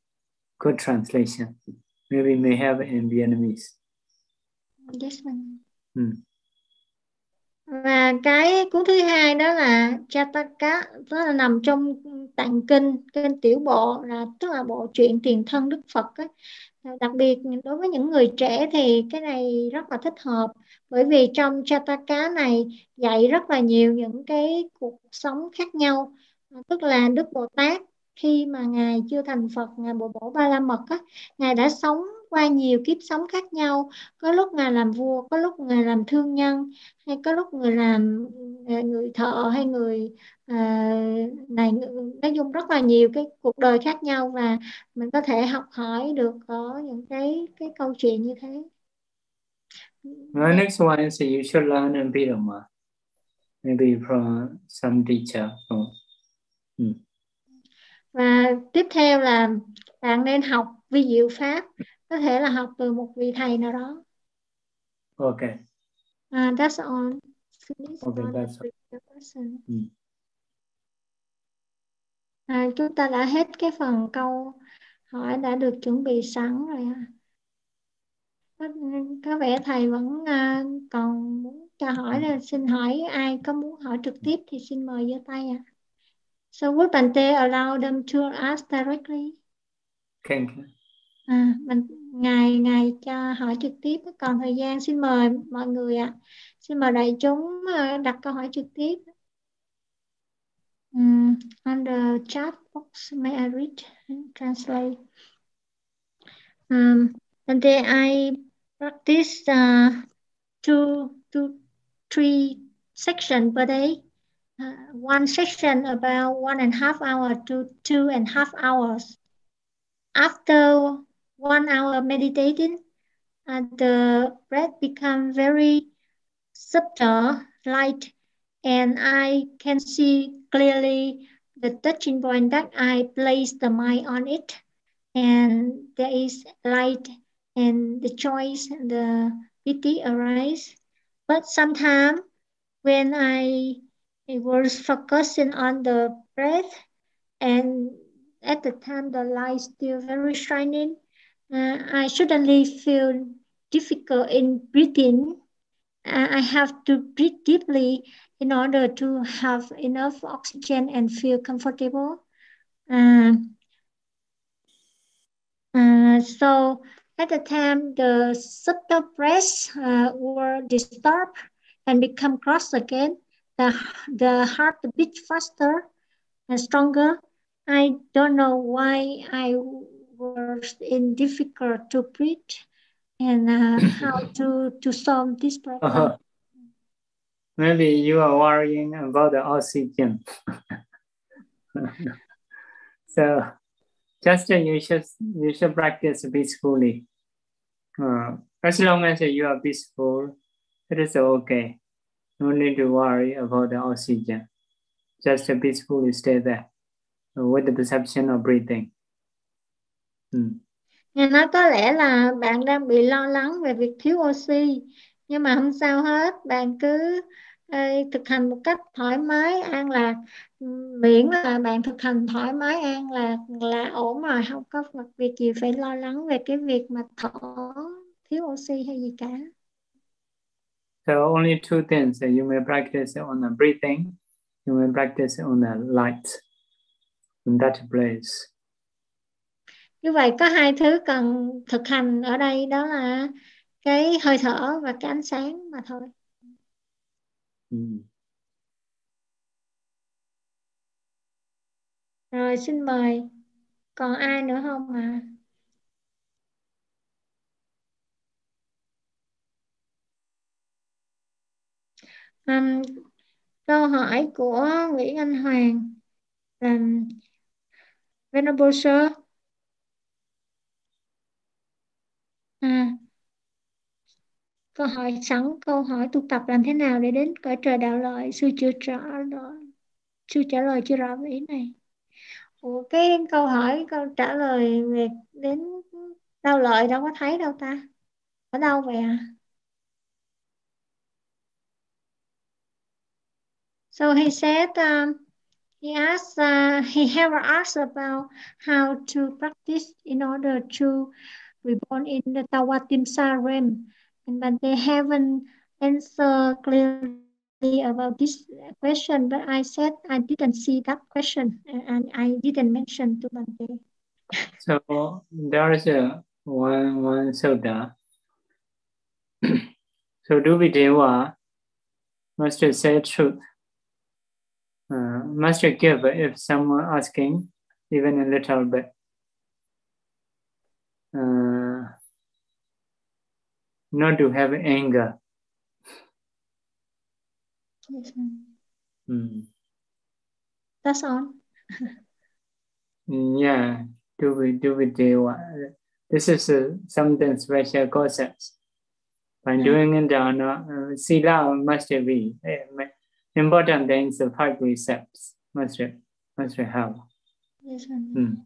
good translation, maybe may have in Vietnamese. Yes. Hmm. và cái cuốn thứ hai đó là Jataka đó là nằm trong tạng kinh kinh tiểu bộ là tức là bộ truyện tiền thân Đức Phật ấy. đặc biệt đối với những người trẻ thì cái này rất là thích hợp bởi vì trong Jataka này dạy rất là nhiều những cái cuộc sống khác nhau tức là Đức Bồ Tát khi mà ngài chưa thành Phật ngài Bồ Bổ Ba La Mật á, ngài đã sống qua nhiều kiếp sống khác nhau có lúc ngài làm vua có lúc ngài làm thương nhân hay có lúc người làm ờ, người thợ hay người uh, này nói chung rất là nhiều cái cuộc đời khác nhau và mình có thể học hỏi được có những cái cái câu chuyện như thế The next one is you should learn in Vidama, maybe from some teacher. Oh. hmm. Và tiếp theo là bạn nên học vi diệu pháp có thể là học từ một vị thầy nào đó okay uh, that's all Finish okay that's all. Mm. À, chúng ta đã hết cái phần câu hỏi đã được chuẩn bị sẵn rồi ha. Có, có vẻ thầy vẫn uh, còn muốn cho hỏi là xin hỏi ai có muốn hỏi trực tiếp thì xin mời giơ tay ạ. À. So would Bante allow them to ask directly? Thank you. À, mình ngài ngài cho hỏi trực tiếp còn thời gian xin mời mọi người ạ xin mời đại chúng uh, đặt câu hỏi trực tiếp um, on the chat box may I read and translate um, and then I practice uh, two, two, three section per day. Uh, one session about one and a half hour to two and a half hours. After one hour meditating, uh, the breath become very subtle, light, and I can see clearly the touching point that I place the mind on it. And there is light and the choice, the pity arise. But sometimes when I was focusing on the breath and at the time the light still very shining, uh, I suddenly feel difficult in breathing. Uh, I have to breathe deeply in order to have enough oxygen and feel comfortable. Uh, uh, so at the time, the subtle breaths uh, were disturbed and become cross again. The, the heart beat faster and stronger. I don't know why I was in difficult to breathe and uh, how to, to solve this problem. Uh-huh. Maybe you are worrying about the oxygen. so just you should you should practice peacefully. Uh, as long as you are peaceful, it is okay. No need to worry about the oxygen. Just peacefully stay there with the perception of breathing. Hmm. Nghe nói có lẽ là bạn đang bị lo lắng về việc thiếu oxy, nhưng mà không sao hết, bạn cứ thực hành một cách thoải mái an lạc miễn là bạn thực hành thoải mái an lạc là ổn rồi không có việc gì phải lo lắng về cái việc mà thở thiếu oxy hay gì cả So only two things that you may practice on the breathing, you may practice on the light in that place. Như vậy có hai thứ cần thực hành ở đây đó là cái hơi thở và cái ánh sáng mà thôi. Ừ. Rồi xin mời. Còn ai nữa không ạ? À? Um, câu hỏi của Nguyễn Anh Hoàng um, Venerable Sir à, câu hỏi sẵn câu hỏi tu tập làm thế nào để đến cõi trời đạo lợi? Sư chưa trả lời sư trả lời chưa rõ ý này. Ủa, cái câu hỏi câu trả lời về đến đạo lợi đâu có thấy đâu ta? Ở đâu vậy à? So he said um, he asked uh, he ever asked about how to practice in order to reborn in the Tawatimsa realm but they haven't answered clearly about this question. But I said I didn't see that question and I didn't mention to Bante. So there is a one one sutta. so do we deva must say truth. Uh, must give if someone asking even a little bit. Uh, not to have anger. Mm. That's all. yeah, do we do we do this is a, something special concept. By yeah. doing it down, uh, sila must be uh, important things. The five precepts must must have. Yes, mm.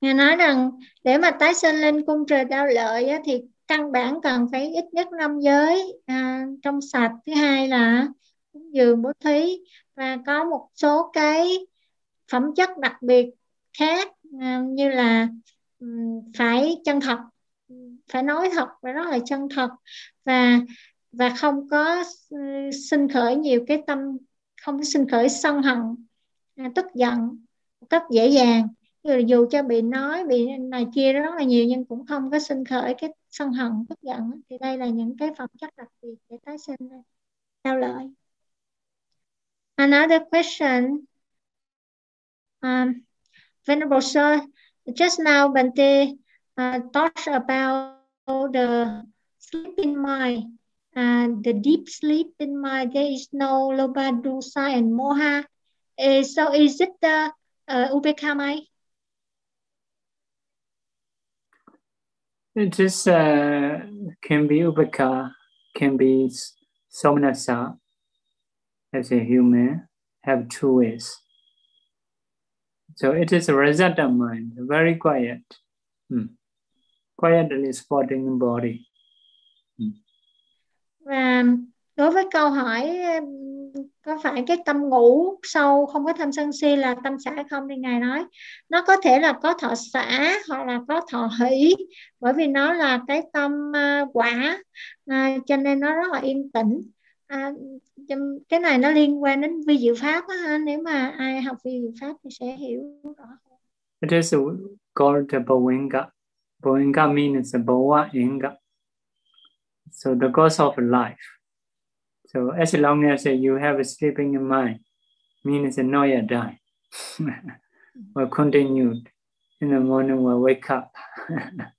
nghe nói rằng để mà tái sinh lên cung trời đau lợi á, thì căn bản cần phải ít nhất năm giới à, trong sạch thứ hai là dường bố thí và có một số cái phẩm chất đặc biệt khác à, như là phải chân thật phải nói thật và rất là chân thật và và không có ừ, sinh khởi nhiều cái tâm không có sinh khởi sân hận à, tức giận một cách dễ dàng. Dù cho bị nói bị này kia rất là nhiều nhưng cũng không có sinh khởi cái sân hận tức giận thì đây là những cái phẩm chất đặc biệt để tái sinh theo lợi. Another question um, Venerable Sir just now Bante uh, talked about the sleeping mind. Uh, the deep sleep in mind there is no loba dosa and moha uh, so is it the uh, ubekha It is uh, can be ubeka, can be somnasa as a human, have two ways. So it is a result of mind, very quiet, hmm. quietly supporting the body. Và đối với câu hỏi có phải cái tâm ngủ sâu không có tham sân si là tâm xả không thì ngài nói nó có thể là có thọ xả hoặc là có thọ hỷ bởi vì nó là cái tâm à, quả à, cho nên nó rất là yên tĩnh à, cái này nó liên quan đến vi diệu pháp ha nếu mà ai học vi diệu pháp thì sẽ hiểu rõ hơn. It is called the Bhavanga. Bhavanga means Bhava Inga. So the cause of life. So as long as you have a sleeping in mind, means no yet die. will continued. In the morning will wake up.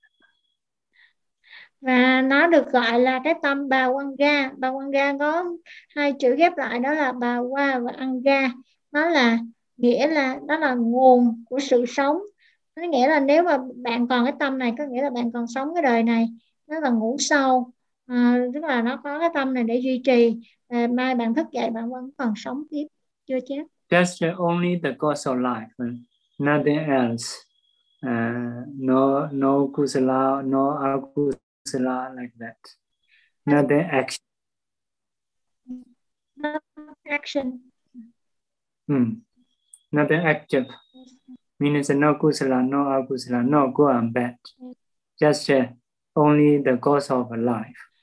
và nó được gọi là cái tâm bà quan ga bà quan ga có hai chữ ghép lại đó là bà qua và ăn ga nó là nghĩa là đó là nguồn của sự sống nó nghĩa là nếu mà bạn còn cái tâm này có nghĩa là bạn còn sống cái đời này nó là ngủ sâu à, tức là nó có cái tâm này để duy trì. À, mai bạn thức dậy bạn vẫn còn sống tiếp chưa chết. Just only the cause of life nothing else. Uh, no no kusala no akusala like that. Nothing action. No action. Hmm. nothing active. Means no kusala no akusala no good and bad just uh, only the cause of life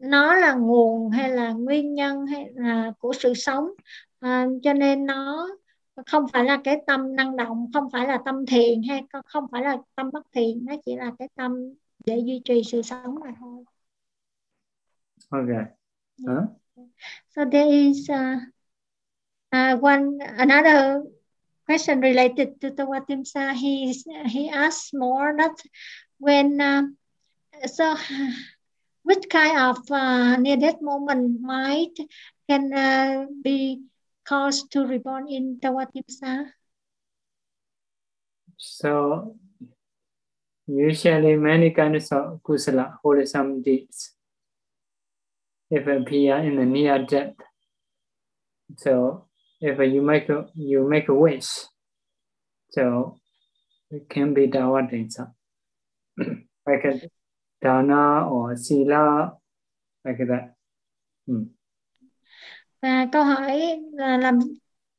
nó là nguồn hay là nguyên nhân hay là của sự sống. À, cho nên nó không phải là cái tâm năng động không phải là tâm thiền hay không phải là tâm bất thiền nó chỉ là cái tâm để duy trì sự sống mà thôi. Okay huh? so there is uh, uh, one another question related to Tawatimsa he he asked more that when uh, so which kind of uh, near death moment might can uh, be caused to reborn in Tawatimsa? So usually many kinds of kusala, wholesome deeds, if appear in the near death. So if you make a, you make a wish, so it can be Tawatimsa. like a dana or sila like that. Hmm. Và câu hỏi là làm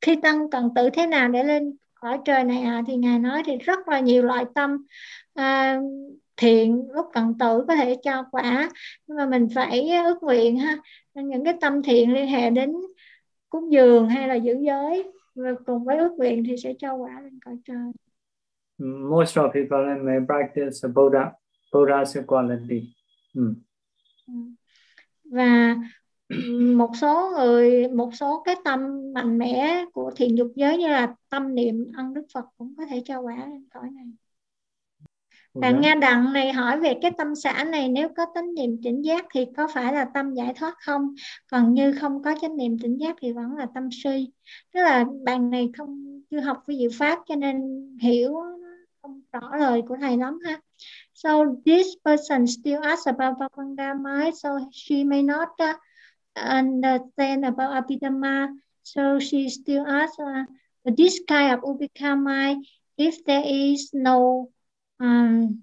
khi tăng cần tự thế nào để lên cõi trời này à thì ngài nói thì rất là nhiều loại tâm à, thiện lúc cần tử có thể cho quả nhưng mà mình phải ước nguyện ha những cái tâm thiện liên hệ đến cúng dường hay là giữ giới và cùng với ước nguyện thì sẽ cho quả lên cõi trời. Most of people may practice Buddha Buddha's quality. Mm. Và một số người một số cái tâm mạnh mẽ của thiền dục giới như là tâm niệm ân đức Phật cũng có thể cho quả lên cõi này. Bạn Nga Đặng này hỏi về cái tâm xã này nếu có chánh niệm tỉnh giác thì có phải là tâm giải thoát không? Còn như không có chánh niệm tỉnh giác thì vẫn là tâm suy. Tức là bạn này không chưa học với diệu pháp cho nên hiểu rõ lời của thầy lắm ha. So this person still asks about Bhavanga so she may not uh, understand about Abhidhamma. So she still asks, uh, this kind of Ubikha if there is no um,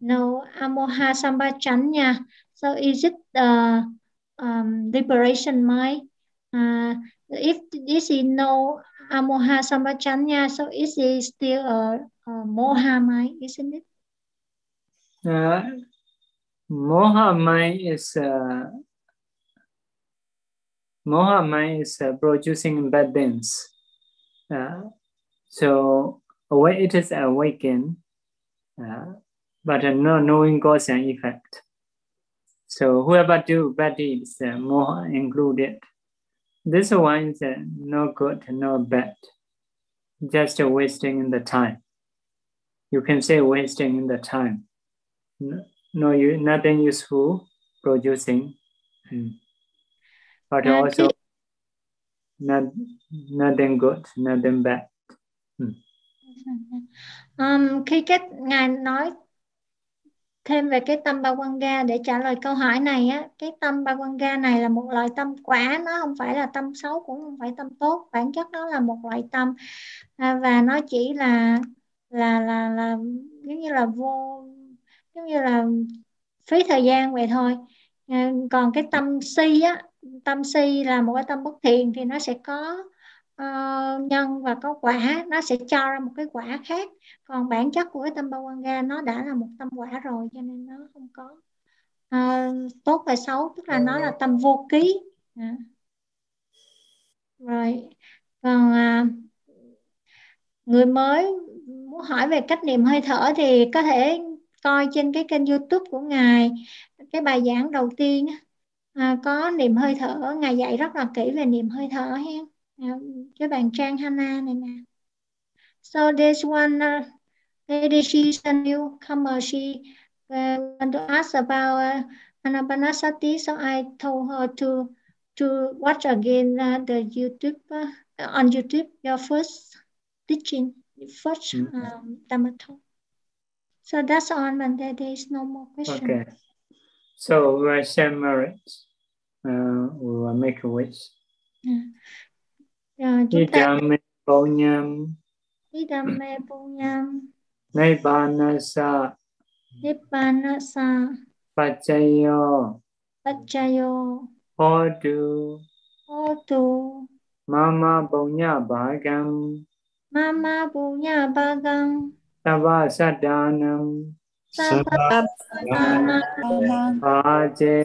no Amoha Sambachanya, so is it the um, liberation mind? Uh, if this is no Amoha Sambachanya, so is it still a, a Moha mind, isn't it? Uh, moha mind is uh, moha mind is uh, producing bad things. Uh, so when it is awakened, uh, but not knowing cause and effect. So whoever do bad deeds, uh, more included. This one is no good, no bad, just wasting in the time. You can say wasting in the time. No, no you, nothing useful producing, mm. but also not, nothing good, nothing bad. Um, khi các ngài nói thêm về cái tâm ba quan ga để trả lời câu hỏi này á cái tâm ba quan ga này là một loại tâm quả nó không phải là tâm xấu cũng không phải tâm tốt bản chất nó là một loại tâm. À, và nó chỉ là là là là giống như là vô giống như là phí thời gian vậy thôi. À, còn cái tâm si á tâm si là một cái tâm bất thiện thì nó sẽ có uh, nhân và có quả nó sẽ cho ra một cái quả khác. Còn bản chất của cái tâm ba quan ga nó đã là một tâm quả rồi cho nên nó không có uh, tốt và xấu tức là nó là tâm vô ký. À. rồi còn uh, người mới muốn hỏi về cách niệm hơi thở thì có thể coi trên cái kênh youtube của ngài cái bài giảng đầu tiên à, có niệm hơi thở ngài dạy rất là kỹ về niệm hơi thở hen cái bàn trang Hana này nè. So this one uh, lady she's a newcomer. She uh, want to ask about uh, Anapanasati. So I told her to to watch again uh, the YouTube uh, on YouTube your first teaching first um, Dhamma talk so that's all and there is no more question. Okay. So we share merit. Uh, we will make a wish. Rồi chúng ta Idame Ponyam Idame Punyam Nibbanasa Nippanasa Pachayo Pachayo Hodu Hotu Mama Punya Bhagam Mama Punya Bagam Tava Sadanam Sabana Bhaje